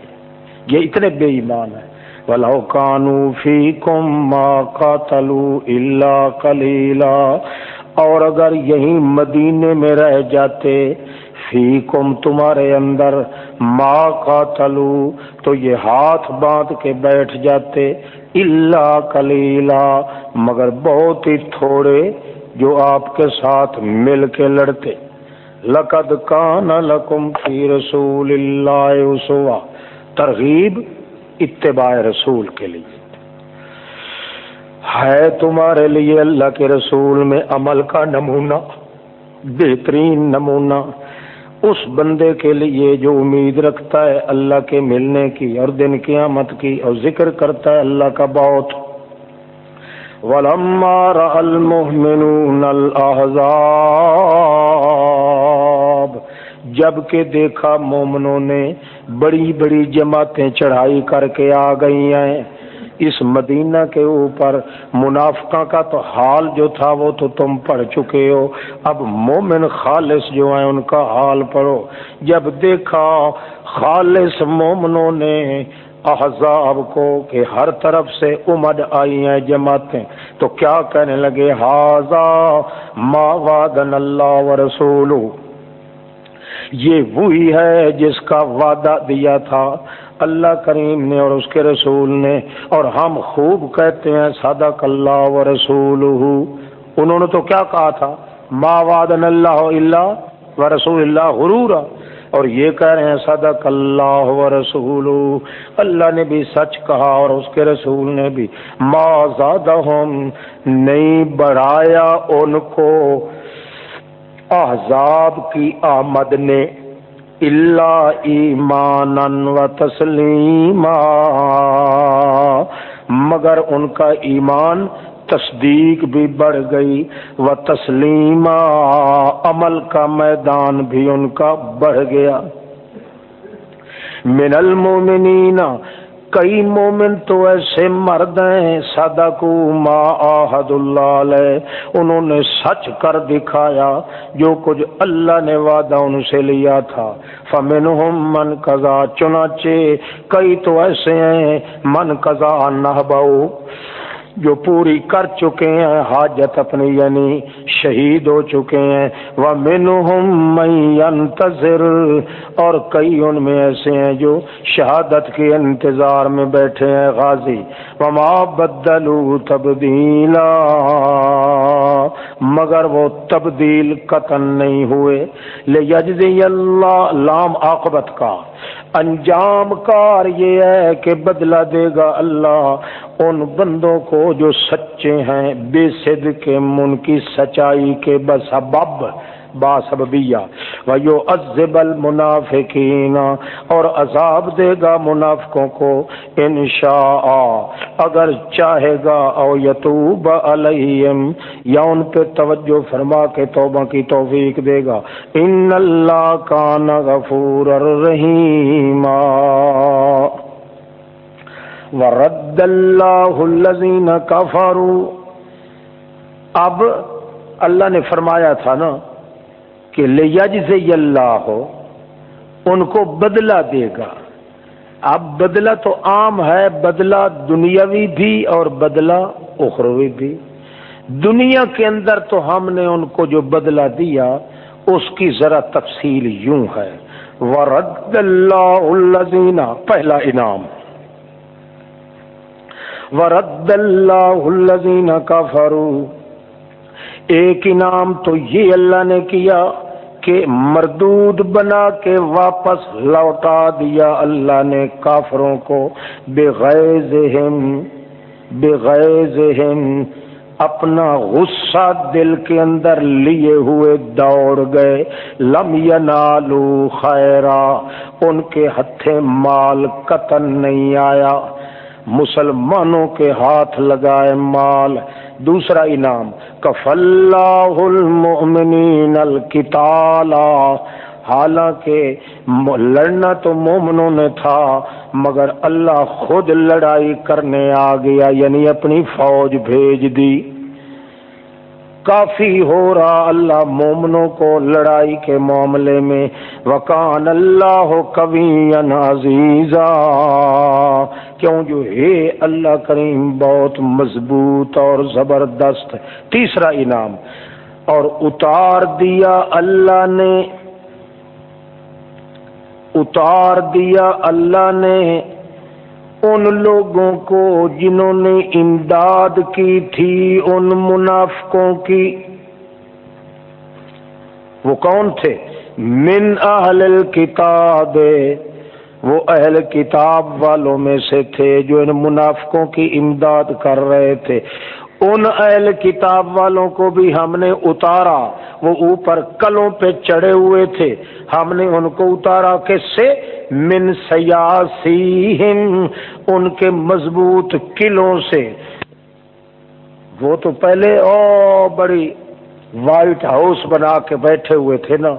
یہ اتنے بے ایمان ہیں۔ ولو کانو فی کم ماں کا تلو اللہ کلیلا اور اگر یہیں مدینے میں رہ جاتے فی کم تمہارے اندر ماں کا تلو تو یہ ہاتھ باندھ کے بیٹھ جاتے اللہ کلیلا مگر بہت ہی تھوڑے جو آپ کے ساتھ مل کے لڑتے۔ لقد کان لکم فی رسول اللہ ترغیب اتباع رسول کے لیے۔ ہے تمہارے لیے اللہ کے رسول میں عمل کا نمونہ، بہترین نمونہ۔ اس بندے کے لیے جو امید رکھتا ہے اللہ کے ملنے کی اور دن قیامت کی اور ذکر کرتا ہے اللہ کا بہت۔ جبکہ دیکھا مومنوں نے بڑی بڑی جماعتیں چڑھائی کر کے آ گئی ہیں۔ اس مدینہ کے اوپر منافقہ کا تو حال جو تھا وہ تو تم پڑھ چکے ہو۔ اب مومن خالص جو ہیں ان کا حال پڑھو۔ جب دیکھا خالص مومنوں نے احزاب کو کہ ہر طرف سے امد آئی ہیں جماعتیں، تو کیا کہنے لگے؟ ہاضا ما وعدن اللہ و رسول یہ وہی ہے جس کا وعدہ دیا تھا۔ اللہ کریم نے اور اس کے رسول نے۔ اور ہم خوب کہتے ہیں، صدق اللہ و رسول انہوں نے تو کیا کہا تھا؟ ما وعدن اللہ اللہ و رسول اللہ غرورا۔ اور یہ کہہ رہے ہیں، صدق اللہ و رسول اللہ نے بھی سچ کہا اور اس کے رسول نے بھی۔ ما زادہم نہیں بڑھایا ان کو۔ احزاب کی آمد نے اللہ ایمان و تسلیم مگر ان کا ایمان تصدیق بھی بڑھ گئی و تسلیم عمل کا میدان بھی ان کا بڑھ گیا۔ من المومنین کئی مومن تو ایسے مرد ہیں سادا کو ما آحد اللہ علیہ، انہوں نے سچ کر دکھایا جو کچھ اللہ نے وعدہ ان سے لیا تھا۔ فمنہم من قضا چنانچہ کئی تو ایسے ہیں، من قضا باؤ جو پوری کر چکے ہیں، حاجت اپنی یعنی شہید ہو چکے ہیں۔ وہ مین اور کئی ان میں ایسے ہیں جو شہادت کے انتظار میں بیٹھے ہیں، غازی۔ وما بدلو تبدیلا، مگر وہ تبدیل قتل نہیں ہوئے۔ لے اللہ لام عاقبت کا انجام کار یہ ہے کہ بدلہ دے گا اللہ ان بندوں کو جو سچے ہیں، بے صد کے من کی سچائی کے بس ابب با سببیہ ویو عذب المنافقین اور عذاب دے گا منافقوں کو، انشاء۔ اگر چاہے گا، او یتوب علیہم، یا ان پہ توجہ فرما کے توبہ کی توفیق دے گا۔ ان اللہ کان غفور الرحیم۔ ورد اللہ الذین کفروا اب اللہ نے فرمایا تھا نا کہ لیج اللہ ہو ان کو بدلہ دے گا۔ اب بدلہ تو عام ہے، بدلہ دنیاوی بھی اور بدلہ اخروی بھی۔ دنیا کے اندر تو ہم نے ان کو جو بدلہ دیا، اس کی ذرا تفصیل یوں ہے۔ ورد اللہ الزین پہلا انعام۔ ورد اللہ الزین کا ایک انعام تو یہ اللہ نے کیا۔ کہ مردود بنا کے واپس لوٹا دیا اللہ نے کافروں کو بغیر بغیر اپنا غصہ دل کے اندر لیے ہوئے دوڑ گئے۔ لم ینالو خیرا، ان کے ہتھے مال قتل نہیں آیا۔ مسلمانوں کے ہاتھ لگائے مال۔ دوسرا انعام کف اللہ المؤمنین القتالا۔ حالانکہ لڑنا تو مومنوں نے تھا، مگر اللہ خود لڑائی کرنے آ گیا یعنی اپنی فوج بھیج دی۔ کافی ہو رہا اللہ مومنوں کو لڑائی کے معاملے میں وکان اللہ کبھی عزیزا کیوں جو ہے اللہ کریم بہت مضبوط اور زبردست تیسرا انعام اور اتار دیا اللہ نے اتار دیا اللہ نے ان لوگوں کو جنہوں نے امداد کی تھی، ان منافقوں کی۔ وہ کون تھے؟ من اہل الکتاب۔ وہ اہل کتاب والوں میں سے تھے جو ان منافقوں کی امداد کر رہے تھے۔ ان اہل کتاب والوں کو بھی ہم نے اتارا۔ وہ اوپر کلوں پہ چڑھے ہوئے تھے۔ ہم نے ان کو اتارا۔ کس سے؟ من سیاسی ان کے مضبوط قلعوں سے۔ وہ تو پہلے او بڑی وائٹ ہاؤس بنا کے بیٹھے ہوئے تھے نا،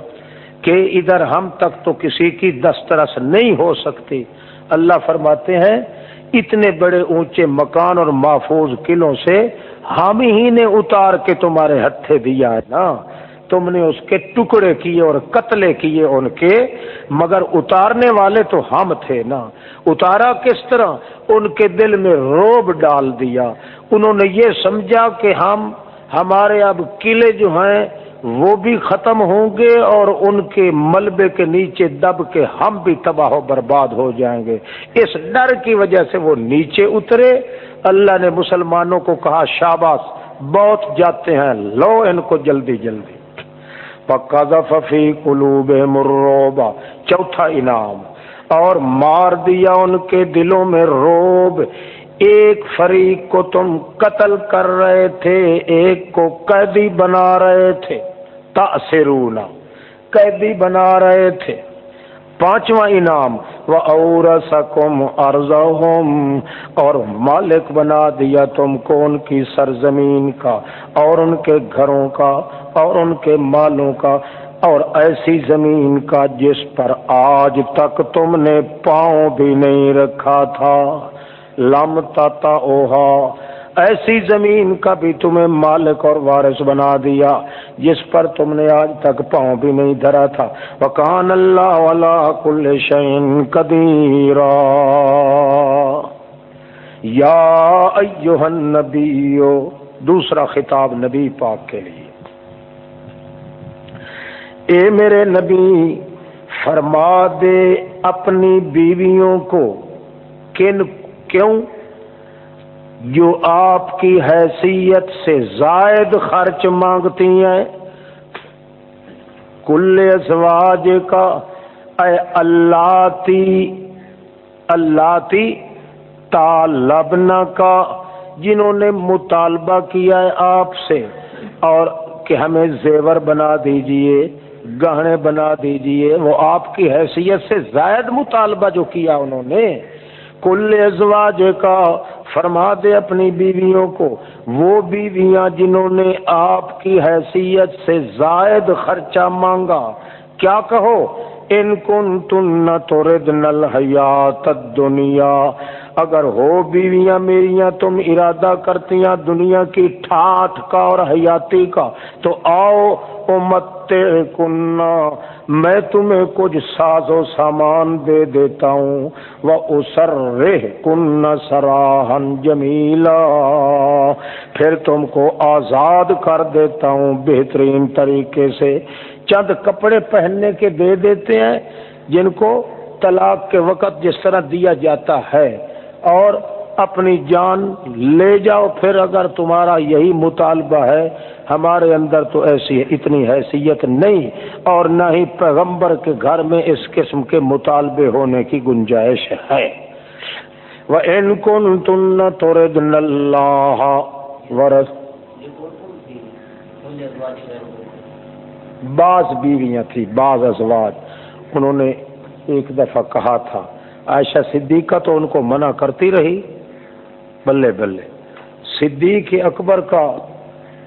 کہ ادھر ہم تک تو کسی کی دسترس نہیں ہو سکتی۔ اللہ فرماتے ہیں، اتنے بڑے اونچے مکان اور محفوظ قلعوں سے ہم ہی نے اتار کے تمہارے ہتھے دیا ہے نا۔ تم نے اس کے ٹکڑے کیے اور قتلے کیے ان کے، مگر اتارنے والے تو ہم تھے نا۔ اتارا کس طرح؟ ان کے دل میں روب ڈال دیا۔ انہوں نے یہ سمجھا کہ ہم، ہمارے اب قلعے جو ہیں، وہ بھی ختم ہوں گے اور ان کے ملبے کے نیچے دب کے ہم بھی تباہ و برباد ہو جائیں گے۔ اس ڈر کی وجہ سے وہ نیچے اترے۔ اللہ نے مسلمانوں کو کہا، شاباش، بہت جاتے ہیں، لو ان کو جلدی جلدی۔ پکا قلوب مروبا چوتھا انعام۔ اور مار دیا ان کے دلوں میں روب۔ ایک فریق کو تم قتل کر رہے تھے، ایک کو قیدی بنا رہے تھے۔ تاثرونا قیدی بنا رہے تھے۔ پانچواں انعام وہ اور سکم اور مالک بنا دیا تم کو ان کی سرزمین کا، اور ان کے گھروں کا، اور ان کے مالوں کا، اور ایسی زمین کا جس پر آج تک تم نے پاؤں بھی نہیں رکھا تھا۔ لم تا اوہا ایسی زمین کا بھی تمہیں مالک اور وارث بنا دیا، جس پر تم نے آج تک پاؤں بھی نہیں دھرا تھا۔ وکان اللہ والا کل شین قدیرا۔ یا ایوہن نبیو دوسرا خطاب نبی پاک کے لیے۔ اے میرے نبی، فرما دے اپنی بیویوں کو، کن، کیوں جو آپ کی حیثیت سے زائد خرچ مانگتی ہیں۔ کل ازواج کا، اے اللہ تی اللہ تی طالبنا کا، جنہوں نے مطالبہ کیا ہے آپ سے۔ اور کہ ہمیں زیور بنا دیجیے، گہنے بنا دیجیے، وہ آپ کی حیثیت سے زائد مطالبہ جو کیا انہوں نے۔ کل ازواج کا فرما دے اپنی بیویوں کو۔ وہ بیویاں جنہوں نے آپ کی حیثیت سے زائد خرچہ مانگا۔ کیا کہو؟ ان کن تن نہ تو رد نل حیات دنیا اگر ہو بیویاں میریاں تم ارادہ کرتیاں دنیا کی ٹھاٹ کا اور حیاتی کا، تو آؤ امت کننا میں تمہیں کچھ ساز و سامان دے دیتا ہوں۔ وہ اسر رہ کن سراہن جمیلا پھر تم کو آزاد کر دیتا ہوں بہترین طریقے سے۔ چند کپڑے پہننے کے دے دیتے ہیں، جن کو طلاق کے وقت جس طرح دیا جاتا ہے۔ اور اپنی جان لے جاؤ، پھر اگر تمہارا یہی مطالبہ ہے، ہمارے اندر تو ایسی اتنی حیثیت نہیں، اور نہ ہی پیغمبر کے گھر میں اس قسم کے مطالبے ہونے کی گنجائش ہے۔ وہ ان کن تن اللہ ورس بعض بیویاں تھی بعض ازواج، انہوں نے ایک دفعہ کہا تھا عائشہ صدیقہ تو ان کو منع کرتی رہی۔ بلے بلے۔ صدیق اکبر کا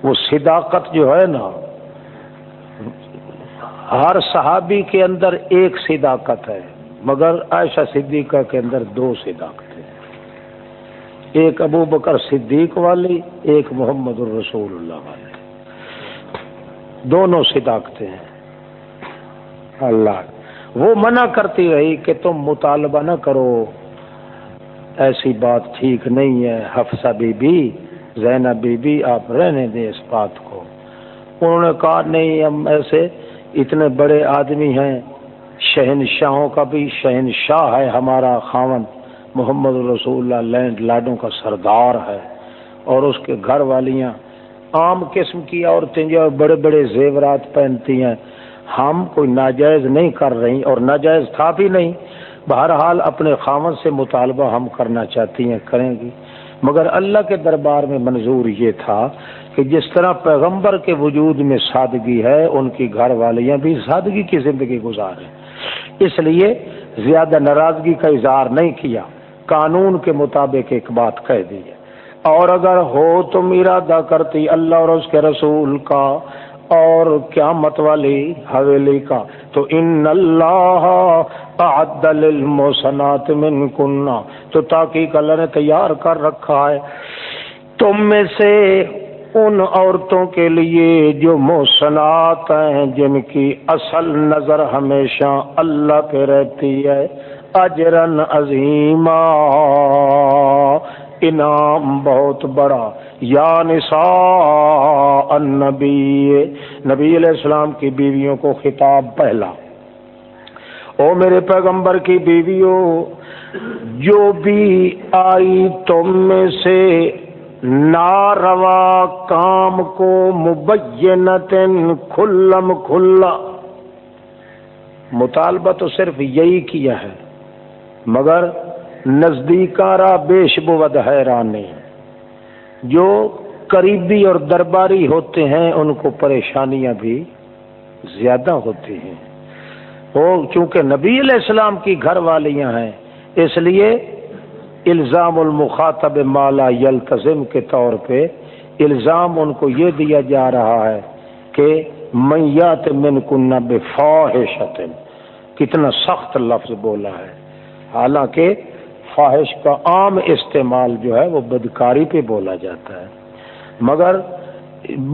وہ صداقت جو ہے نا، ہر صحابی کے اندر ایک صداقت ہے، مگر عائشہ صدیقہ کے اندر دو صداقتیں ایک ابو بکر صدیق والی، ایک محمد الرسول اللہ والی۔ دونوں صداقتیں ہیں۔ اللہ۔ وہ منع کرتی رہی کہ تم مطالبہ نہ کرو۔ ایسی بات ٹھیک نہیں ہے، حفصہ بی بی، زینب بی بی، آپ رہنے دیں اس بات کو۔ انہوں نے کہا، نہیں، ہم ایسے اتنے بڑے آدمی ہیں، شہنشاہوں کا بھی شہنشاہ ہے ہمارا خاون۔ محمد رسول اللہ لینڈ لاڈوں کا سردار ہے۔ اور اس کے گھر والیاں عام قسم کی عورتیں جو بڑے بڑے زیورات پہنتی ہیں ہم کوئی ناجائز نہیں کر رہی اور ناجائز تھا بھی نہیں۔ بہرحال اپنے خامن سے مطالبہ ہم کرنا چاہتی ہیں، کریں گی مگر اللہ کے دربار میں منظور یہ تھا کہ جس طرح پیغمبر کے وجود میں سادگی ہے، ان کی گھر والیاں بھی سادگی کی زندگی گزارے اس لیے زیادہ ناراضگی کا اظہار نہیں کیا، قانون کے مطابق ایک بات کہہ دی اور اگر ہو تم ارادہ کرتی اللہ اور اس کے رسول کا اور کیا مت والی حویلی کا۔ تو ان اللہ للمحسنات من کننا تو تاکہ اللہ نے تیار کر رکھا ہے۔ تم میں سے ان عورتوں کے لیے جو محسنات ہیں، جن کی اصل نظر ہمیشہ اللہ پہ رہتی ہے۔ اجرن عظیم انعام بہت بڑا۔ یا نساء النبی، نبی علیہ السلام کی بیویوں کو خطاب پہلا۔ او میرے پیغمبر کی بیویوں، جو بھی آئی تم میں سے ناروا کام کو مبینتن کھلم کھلا۔ مطالبہ تو صرف یہی کیا ہے، مگر نزدیکارا بیش بود حیرانی جو قریبی اور درباری ہوتے ہیں، ان کو پریشانیاں بھی زیادہ ہوتی ہیں۔ وہ چونکہ نبی علیہ السلام کی گھر والیاں ہیں، اس لیے الزام المخاطب مالا یلتزم کے طور پہ الزام ان کو یہ دیا جا رہا ہے کہ میات من کن بفاحشت کتنا سخت لفظ بولا ہے۔ حالانکہ فاحش کا عام استعمال جو ہے وہ بدکاری پہ بولا جاتا ہے۔ مگر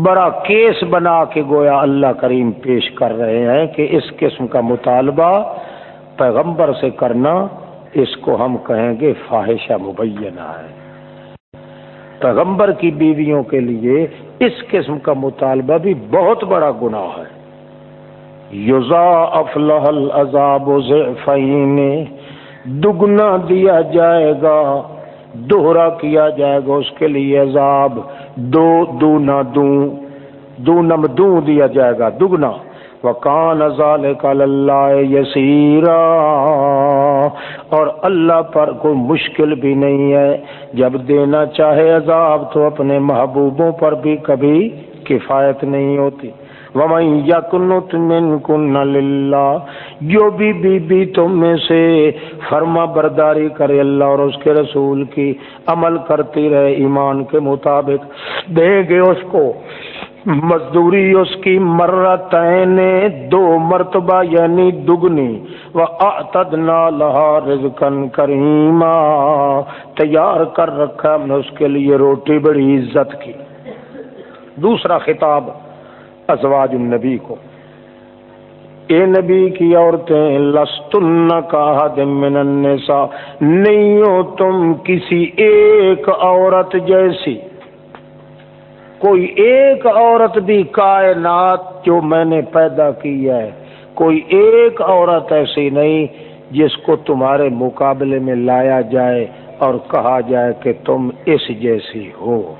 بڑا کیس بنا کے گویا اللہ کریم پیش کر رہے ہیں کہ اس قسم کا مطالبہ پیغمبر سے کرنا، اس کو ہم کہیں گے فاحشہ مبینہ ہے۔ پیغمبر کی بیویوں کے لیے اس قسم کا مطالبہ بھی بہت بڑا گناہ ہے۔ یوزا افلح العذاب ضعفین دگنا دیا جائے گا، دوہرا کیا جائے گا اس کے لیے عذاب۔ دو دو نہ دوں، دو نم دوں دیا جائے گا، دگنا۔ وکان ازال کل اللہ یسیرا۔ اور اللہ پر کوئی مشکل بھی نہیں ہے۔ جب دینا چاہے عذاب تو اپنے محبوبوں پر بھی کبھی کفایت نہیں ہوتی۔ ومن یکنت منکن للہ جو بھی بی بی تم میں سے فرما برداری کرے اللہ اور اس کے رسول کی عمل کرتی رہے ایمان کے مطابق دے گے اس کو۔ مزدوری اس کی مرتین، دو مرتبہ یعنی دگنی۔ و اعتدنا لہا رزقن کریما، تیار کر رکھا ہم نے اس کے لیے روٹی بڑی عزت کی۔ دوسرا خطاب۔ ازواج النبی کو۔ اے نبی کی عورتیں، لستن کا من النساء۔ نہیں ہو تم کسی ایک عورت جیسی۔ کوئی ایک عورت بھی کائنات جو میں نے پیدا کی ہے۔ کوئی ایک عورت ایسی نہیں جس کو تمہارے مقابلے میں لایا جائے اور کہا جائے کہ تم اس جیسی ہو۔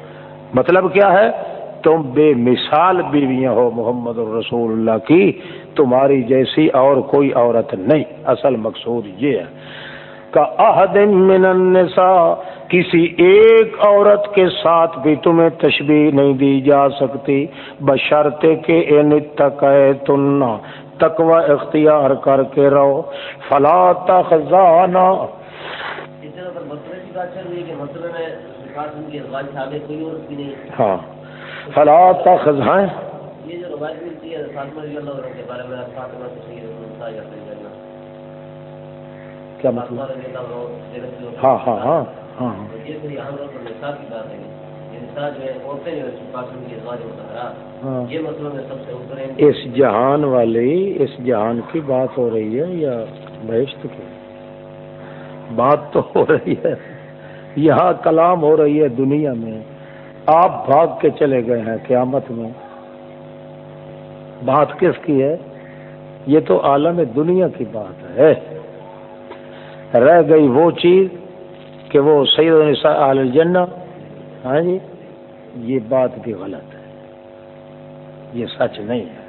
مطلب کیا ہے؟ تم بے مثال بیویاں ہو محمد الرسول اللہ کی تمہاری جیسی اور کوئی عورت نہیں اصل مقصود یہ ہے کا عہد من النساء کسی ایک عورت کے ساتھ بھی تمہیں تشبیح نہیں دی جا سکتی بشرتے کے ان تک تننا تقوی اختیار کر کے رہو فلا تخزانا ہاں فلا تخز ہیں یہ جو روایت ملتی ہے فاطمہ رضی اللہ عنہ کے بارے میں فاطمہ سے سید النساء یا پھر جنہ کیا مطلب؟ ہاں ہاں ہاں ہاں یہ کوئی عام طور پر نساء کی بات ہے۔ یہ نساء جو ہے عورتیں جو ہے فاطمہ کی ازواج مطہرات ہاں۔ یہ مسئلہ میں سب سے اوپر ہیں اس جہان والی اس جہان کی بات ہو رہی ہے یا بہشت کی؟ بات تو ہو رہی ہے۔ یہاں کلام ہو رہی ہے دنیا میں۔ آپ بھاگ کے چلے گئے ہیں قیامت میں۔ بات کس کی ہے؟ یہ تو عالم دنیا کی بات ہے۔ رہ گئی وہ چیز کہ وہ سید النساء اہل الجنہ۔ ہاں جی یہ بات بھی غلط ہے۔ یہ سچ نہیں ہے۔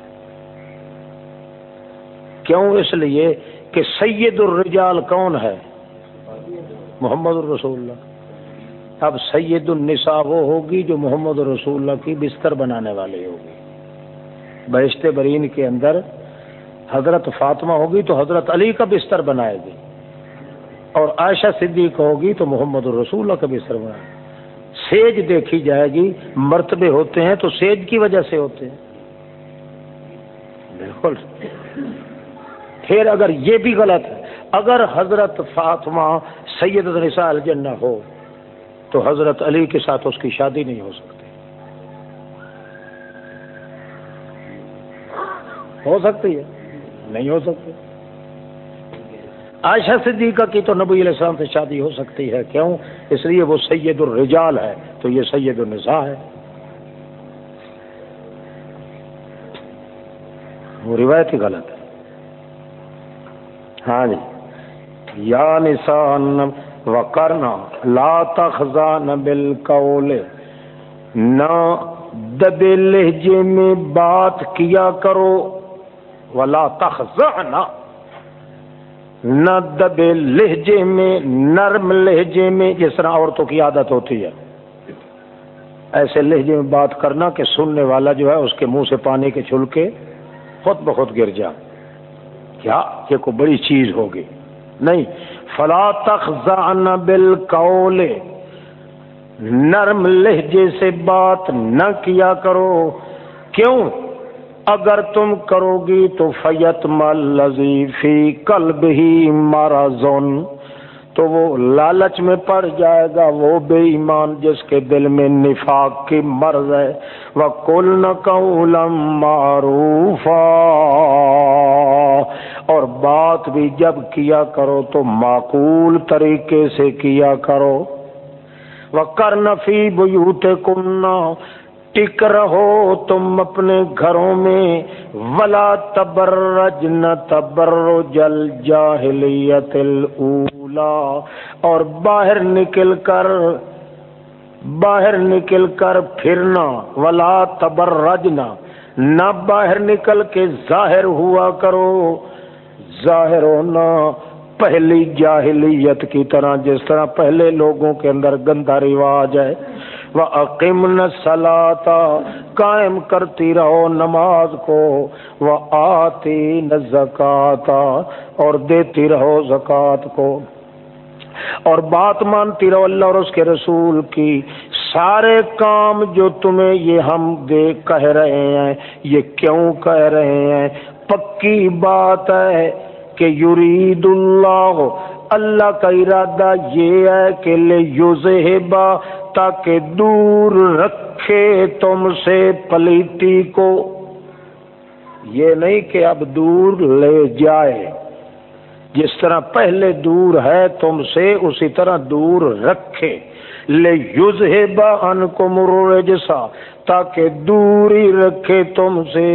کیوں؟ اس لیے کہ سید الرجال کون ہے؟ محمد الرسول اللہ۔ اب سید النساء وہ ہوگی جو محمد رسول اللہ کی بستر بنانے والی ہوگی۔ بہشت برین کے اندر حضرت فاطمہ ہوگی تو حضرت علی کا بستر بنائے گی۔ اور عائشہ صدیق ہوگی تو محمد الرسول اللہ کا بستر بنائے گی۔ سیج دیکھی جائے گی، مرتبے ہوتے ہیں تو سیج کی وجہ سے ہوتے ہیں۔ بالکل۔ پھر اگر یہ بھی غلط ہے، اگر حضرت فاطمہ سید النساء الجنہ ہو تو حضرت علی کے ساتھ اس کی شادی نہیں ہو سکتی۔ ہو سکتی ہے۔ نہیں ہو سکتی۔ عائشہ صدیقہ کی تو نبی علیہ السلام سے شادی ہو سکتی ہے۔ کیوں؟ اس لیے وہ سید الرجال ہے۔ تو یہ سید النساء ہے۔ وہ روایت ہی غلط ہے۔ ہاں جی۔ یا نسان و کرنا لا تخزان بالقول نہ دبے لہجے میں بات کیا کرو ولا تخزانا نہ دبے لہجے میں نرم لہجے میں جس طرح عورتوں کی عادت ہوتی ہے۔ ایسے لہجے میں بات کرنا کہ سننے والا جو ہے اس کے منہ سے پانی کے چھلکے خود بخود گر جا کیا؟ یہ کوئی بڑی چیز ہوگی۔ نہیں فلا تخزان بالقول۔ نرم لہجے سے بات نہ کیا کرو۔ کیوں؟ اگر تم کرو گی تو فیت ملزیفی کلب ہی مارا زون تو وہ لالچ میں پڑ جائے گا، وہ بے ایمان جس کے دل میں نفاق کی مرض ہے۔ وہ کل نہ معروف اور بات بھی جب کیا کرو تو معقول طریقے سے کیا کرو۔ وہ کر نفی بوتے کننا ٹک رہو تم اپنے گھروں میں۔ ولا تبرج نہ تبر جل جاہلیت الاولا اور باہر نکل کر باہر نکل کر پھرنا، ولا تبرجنا۔ نہ باہر نکل کے ظاہر ہوا کرو۔ ظاہر ہونا پہلی جاہلیت کی طرح، جس طرح پہلے لوگوں کے اندر گندا رواج ہے۔ وہ عقیم نسلاتا قائم کرتی رہو نماز کو۔ وہ آتی نہ زکاتا اور دیتی رہو زکات کو۔ اور بات مانتی رہو اللہ اور اس کے رسول کی۔ سارے کام جو تمہیں یہ ہم دے کہہ رہے ہیں، یہ کیوں کہہ رہے ہیں؟ پکی بات ہے کہ یرید اللہ اللہ کا ارادہ یہ ہے کہ لے یوزہبا تاکہ دور رکھے تم سے پلیتی کو۔ یہ نہیں کہ اب دور لے جائے۔ جس طرح پہلے دور ہے تم سے، اسی طرح دور رکھے۔ لے یوز ان کو مرو تاکہ دوری رکھے تم سے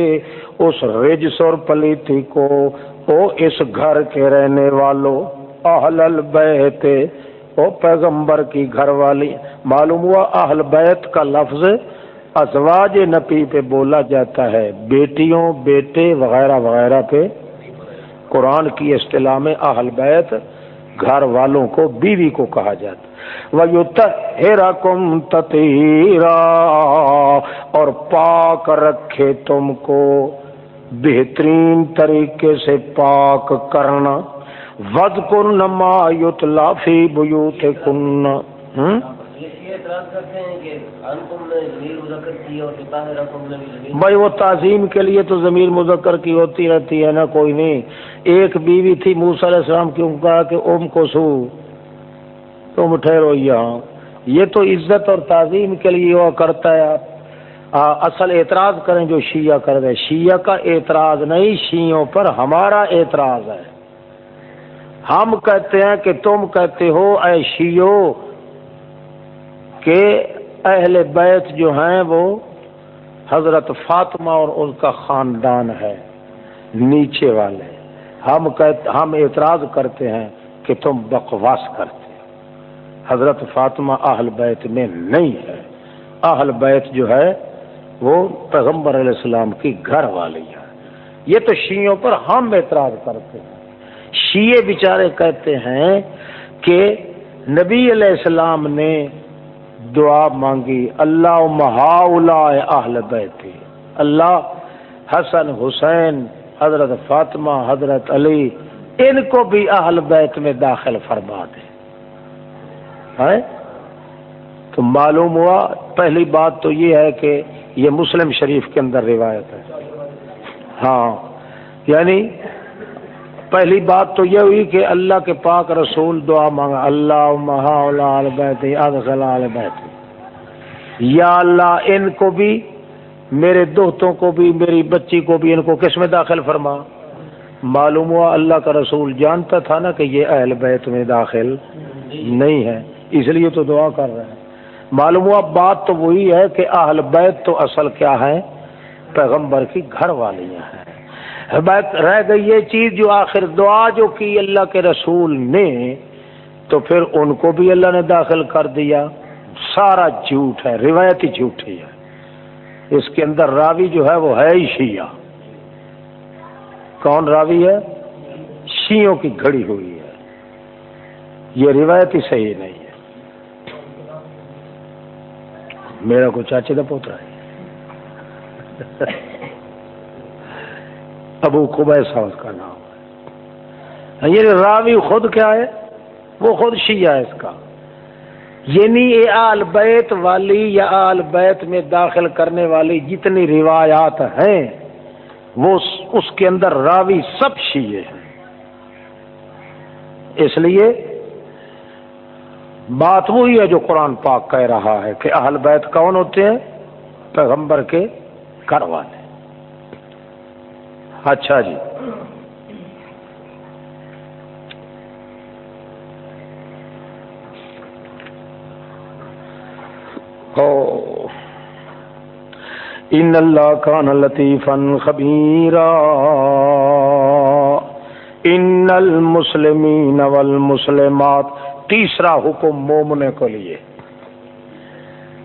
اس رجس اور پلیتی کو، او اس گھر کے رہنے والوں اہل البیت، او پیغمبر کی گھر والی۔ معلوم ہوا اہل بیت کا لفظ ازواج نبی پہ بولا جاتا ہے، بیٹیوں، بیٹے وغیرہ وغیرہ پہ۔ قرآن کی اصطلاح میں اہل بیت گھر والوں کو بیوی کو کہا جاتا وہ کم تیرا اور پاک رکھے تم کو بہترین طریقے سے پاک کرنا۔ ود کن ما یوت لافی بوت کن بھائی، وہ تعظیم کے لیے تو زمین مذکر کی ہوتی رہتی ہے نا، کوئی نہیں۔ ایک بیوی تھی موسیٰ علیہ السلام کیوں کہا کہ اوم کو سو تم ٹھہرو یہاں۔ یہ تو عزت اور تعظیم کے لیے وہ کرتا ہے۔ اصل اعتراض کریں جو شیعہ کر دے شیعہ کا اعتراض نہیں، شیعوں پر ہمارا اعتراض ہے۔ ہم کہتے ہیں کہ تم کہتے ہو، اے شیو کہ اہل بیت جو ہیں وہ حضرت فاطمہ اور ان کا خاندان ہے، نیچے والے۔ ہم کہتے ہم اعتراض کرتے ہیں کہ تم بکواس کرتے حضرت فاطمہ اہل بیت میں نہیں ہے۔ اہل بیت جو ہے وہ پیغمبر علیہ السلام کی گھر والی ہے یہ تو شیعوں پر ہم اعتراض کرتے ہیں۔ شیعہ بیچارے کہتے ہیں کہ نبی علیہ السلام نے دعا مانگی اللہ محاولہ اہل بیت۔ اللہ، حسن، حسین، حضرت فاطمہ، حضرت علی، ان کو بھی اہل بیت میں داخل فرما دے۔ تو معلوم ہوا، پہلی بات تو یہ ہے کہ یہ مسلم شریف کے اندر روایت ہے۔ ہاں یعنی پہلی بات تو یہ ہوئی کہ اللہ کے پاک رسول دعا مانگا۔ اللہ بیت یا اللہ، ان کو بھی، میرے دوستوں کو بھی، میری بچی کو بھی ان کو کس میں داخل فرما۔ معلوم ہوا اللہ کا رسول جانتا تھا نا کہ یہ اہل بیت میں داخل نہیں ہے، اس لیے تو دعا کر رہے ہیں۔ معلوم ہوا بات تو وہی ہے کہ اہل بیت تو اصل کیا ہے پیغمبر کی گھر والیاں ہیں۔ رہ گئی یہ چیز جو آخر دعا جو کی اللہ کے رسول نے، تو پھر ان کو بھی اللہ نے داخل کر دیا۔ سارا جھوٹ ہے روایتی جھوٹی ہے۔ اس کے اندر راوی جو ہے وہ ہے ہی شیعہ۔ کون راوی ہے؟ شیوں کی گھڑی ہوئی ہے۔ یہ روایت ہی صحیح نہیں ہے۔ میرا کو چاچے کا پوترا ہے؟ ابو کبیسا اس کا نام ہے۔ ہاں، یہ راوی خود کیا ہے؟ وہ خود شیعہ ہے اس کا۔ یعنی یہ آل بیت والی یا آل بیت میں داخل کرنے والی جتنی روایات ہیں، وہ اس کے اندر راوی سب شیعے ہیں۔ اس لیے بات وہی ہے جو قرآن پاک کہہ رہا ہے کہ اہل بیت کون ہوتے ہیں؟ پیغمبر کے گھر والے۔ اچھا جی۔ ان اللہ کا لطیفن خبیرا۔ ان المسلمین والمسلمات۔ تیسرا حکم مومنے کو لیے۔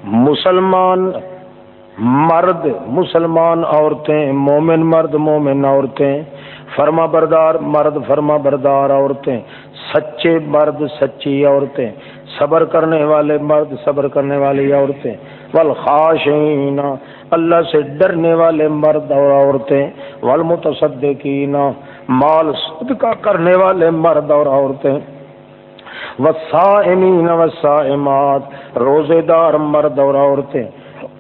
مسلمان مرد، مسلمان عورتیں، مومن مرد، مومن عورتیں فرما بردار مرد فرما بردار عورتیں، سچے مرد، سچی عورتیں، صبر کرنے والے مرد، صبر کرنے والی عورتیں، والخاشعین، اللہ سے ڈرنے والے مرد اور عورتیں، والمتصدقین، مال صدقہ کرنے والے مرد اور عورتیں، والصائمین والصائمات، روزے دار مرد اور عورتیں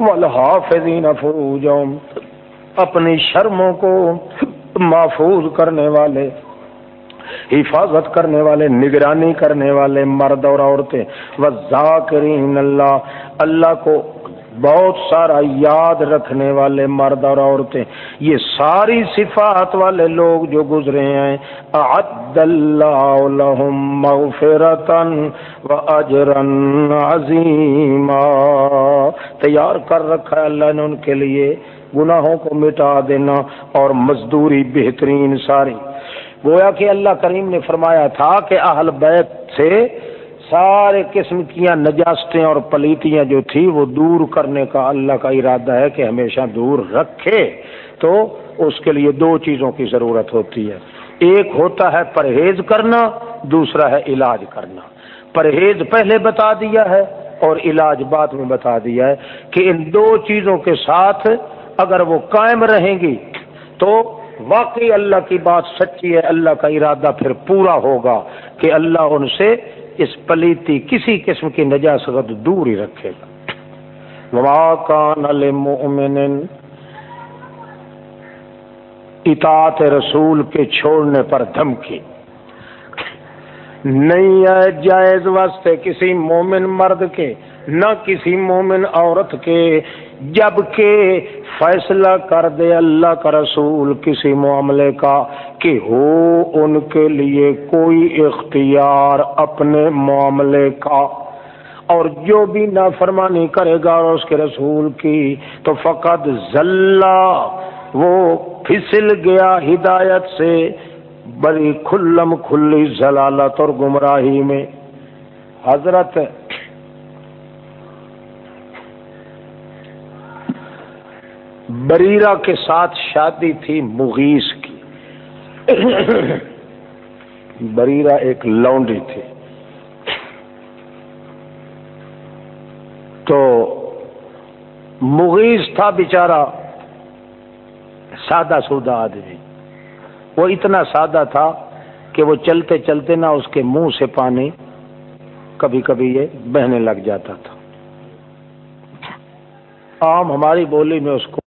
والحافظین فروجهم اپنی شرموں کو محفوظ کرنے والے، حفاظت کرنے والے، نگرانی کرنے والے مرد اور عورتیں وہ اللہ اللہ کو بہت سارا یاد رکھنے والے مرد اور عورتیں، یہ ساری صفات والے لوگ جو گزرے ہیں، اعد اللہ لهم مغفرتا و اجرا عظیما۔ تیار کر رکھا ہے اللہ نے ان کے لیے، گناہوں کو مٹا دینا اور مزدوری بہترین ساری۔ گویا کہ اللہ کریم نے فرمایا تھا کہ اہل بیت سے سارے قسم کی نجاستیں اور پلیتیاں جو تھی وہ دور کرنے کا اللہ کا ارادہ ہے کہ ہمیشہ دور رکھے تو اس کے لیے دو چیزوں کی ضرورت ہوتی ہے۔ ایک ہوتا ہے پرہیز کرنا، دوسرا ہے علاج کرنا۔ پرہیز پہلے بتا دیا ہے اور علاج بعد میں بتا دیا ہے کہ ان دو چیزوں کے ساتھ اگر وہ قائم رہیں گی تو واقعی اللہ کی بات سچی ہے، اللہ کا ارادہ پھر پورا ہوگا کہ اللہ ان سے اس پلیتی کسی قسم کی نجاست دور ہی رکھے گا۔ اطاعت رسول کے چھوڑنے پر دھمکی۔ نہیں ہے جائز واسطے کسی مومن مرد کے، نہ کسی مومن عورت کے جبکہ فیصلہ کر دے اللہ کا رسول کسی معاملے کا کہ ہو ان کے لیے کوئی اختیار اپنے معاملے کا۔ اور جو بھی نافرمانی کرے گا اس کے رسول کی تو فقط ذلہ وہ پھسل گیا ہدایت سے بڑی کھلم کھلی ضلالت اور گمراہی میں۔ حضرت بریرا کے ساتھ شادی تھی مغیس کی۔ بریرا ایک لونڈی تھی۔ تو مغیس تھا بیچارہ سادہ سودا آدمی۔ وہ اتنا سادہ تھا کہ وہ چلتے چلتے نہ اس کے منہ سے پانی کبھی کبھی یہ بہنے لگ جاتا تھا۔ عام ہماری بولی میں اس کو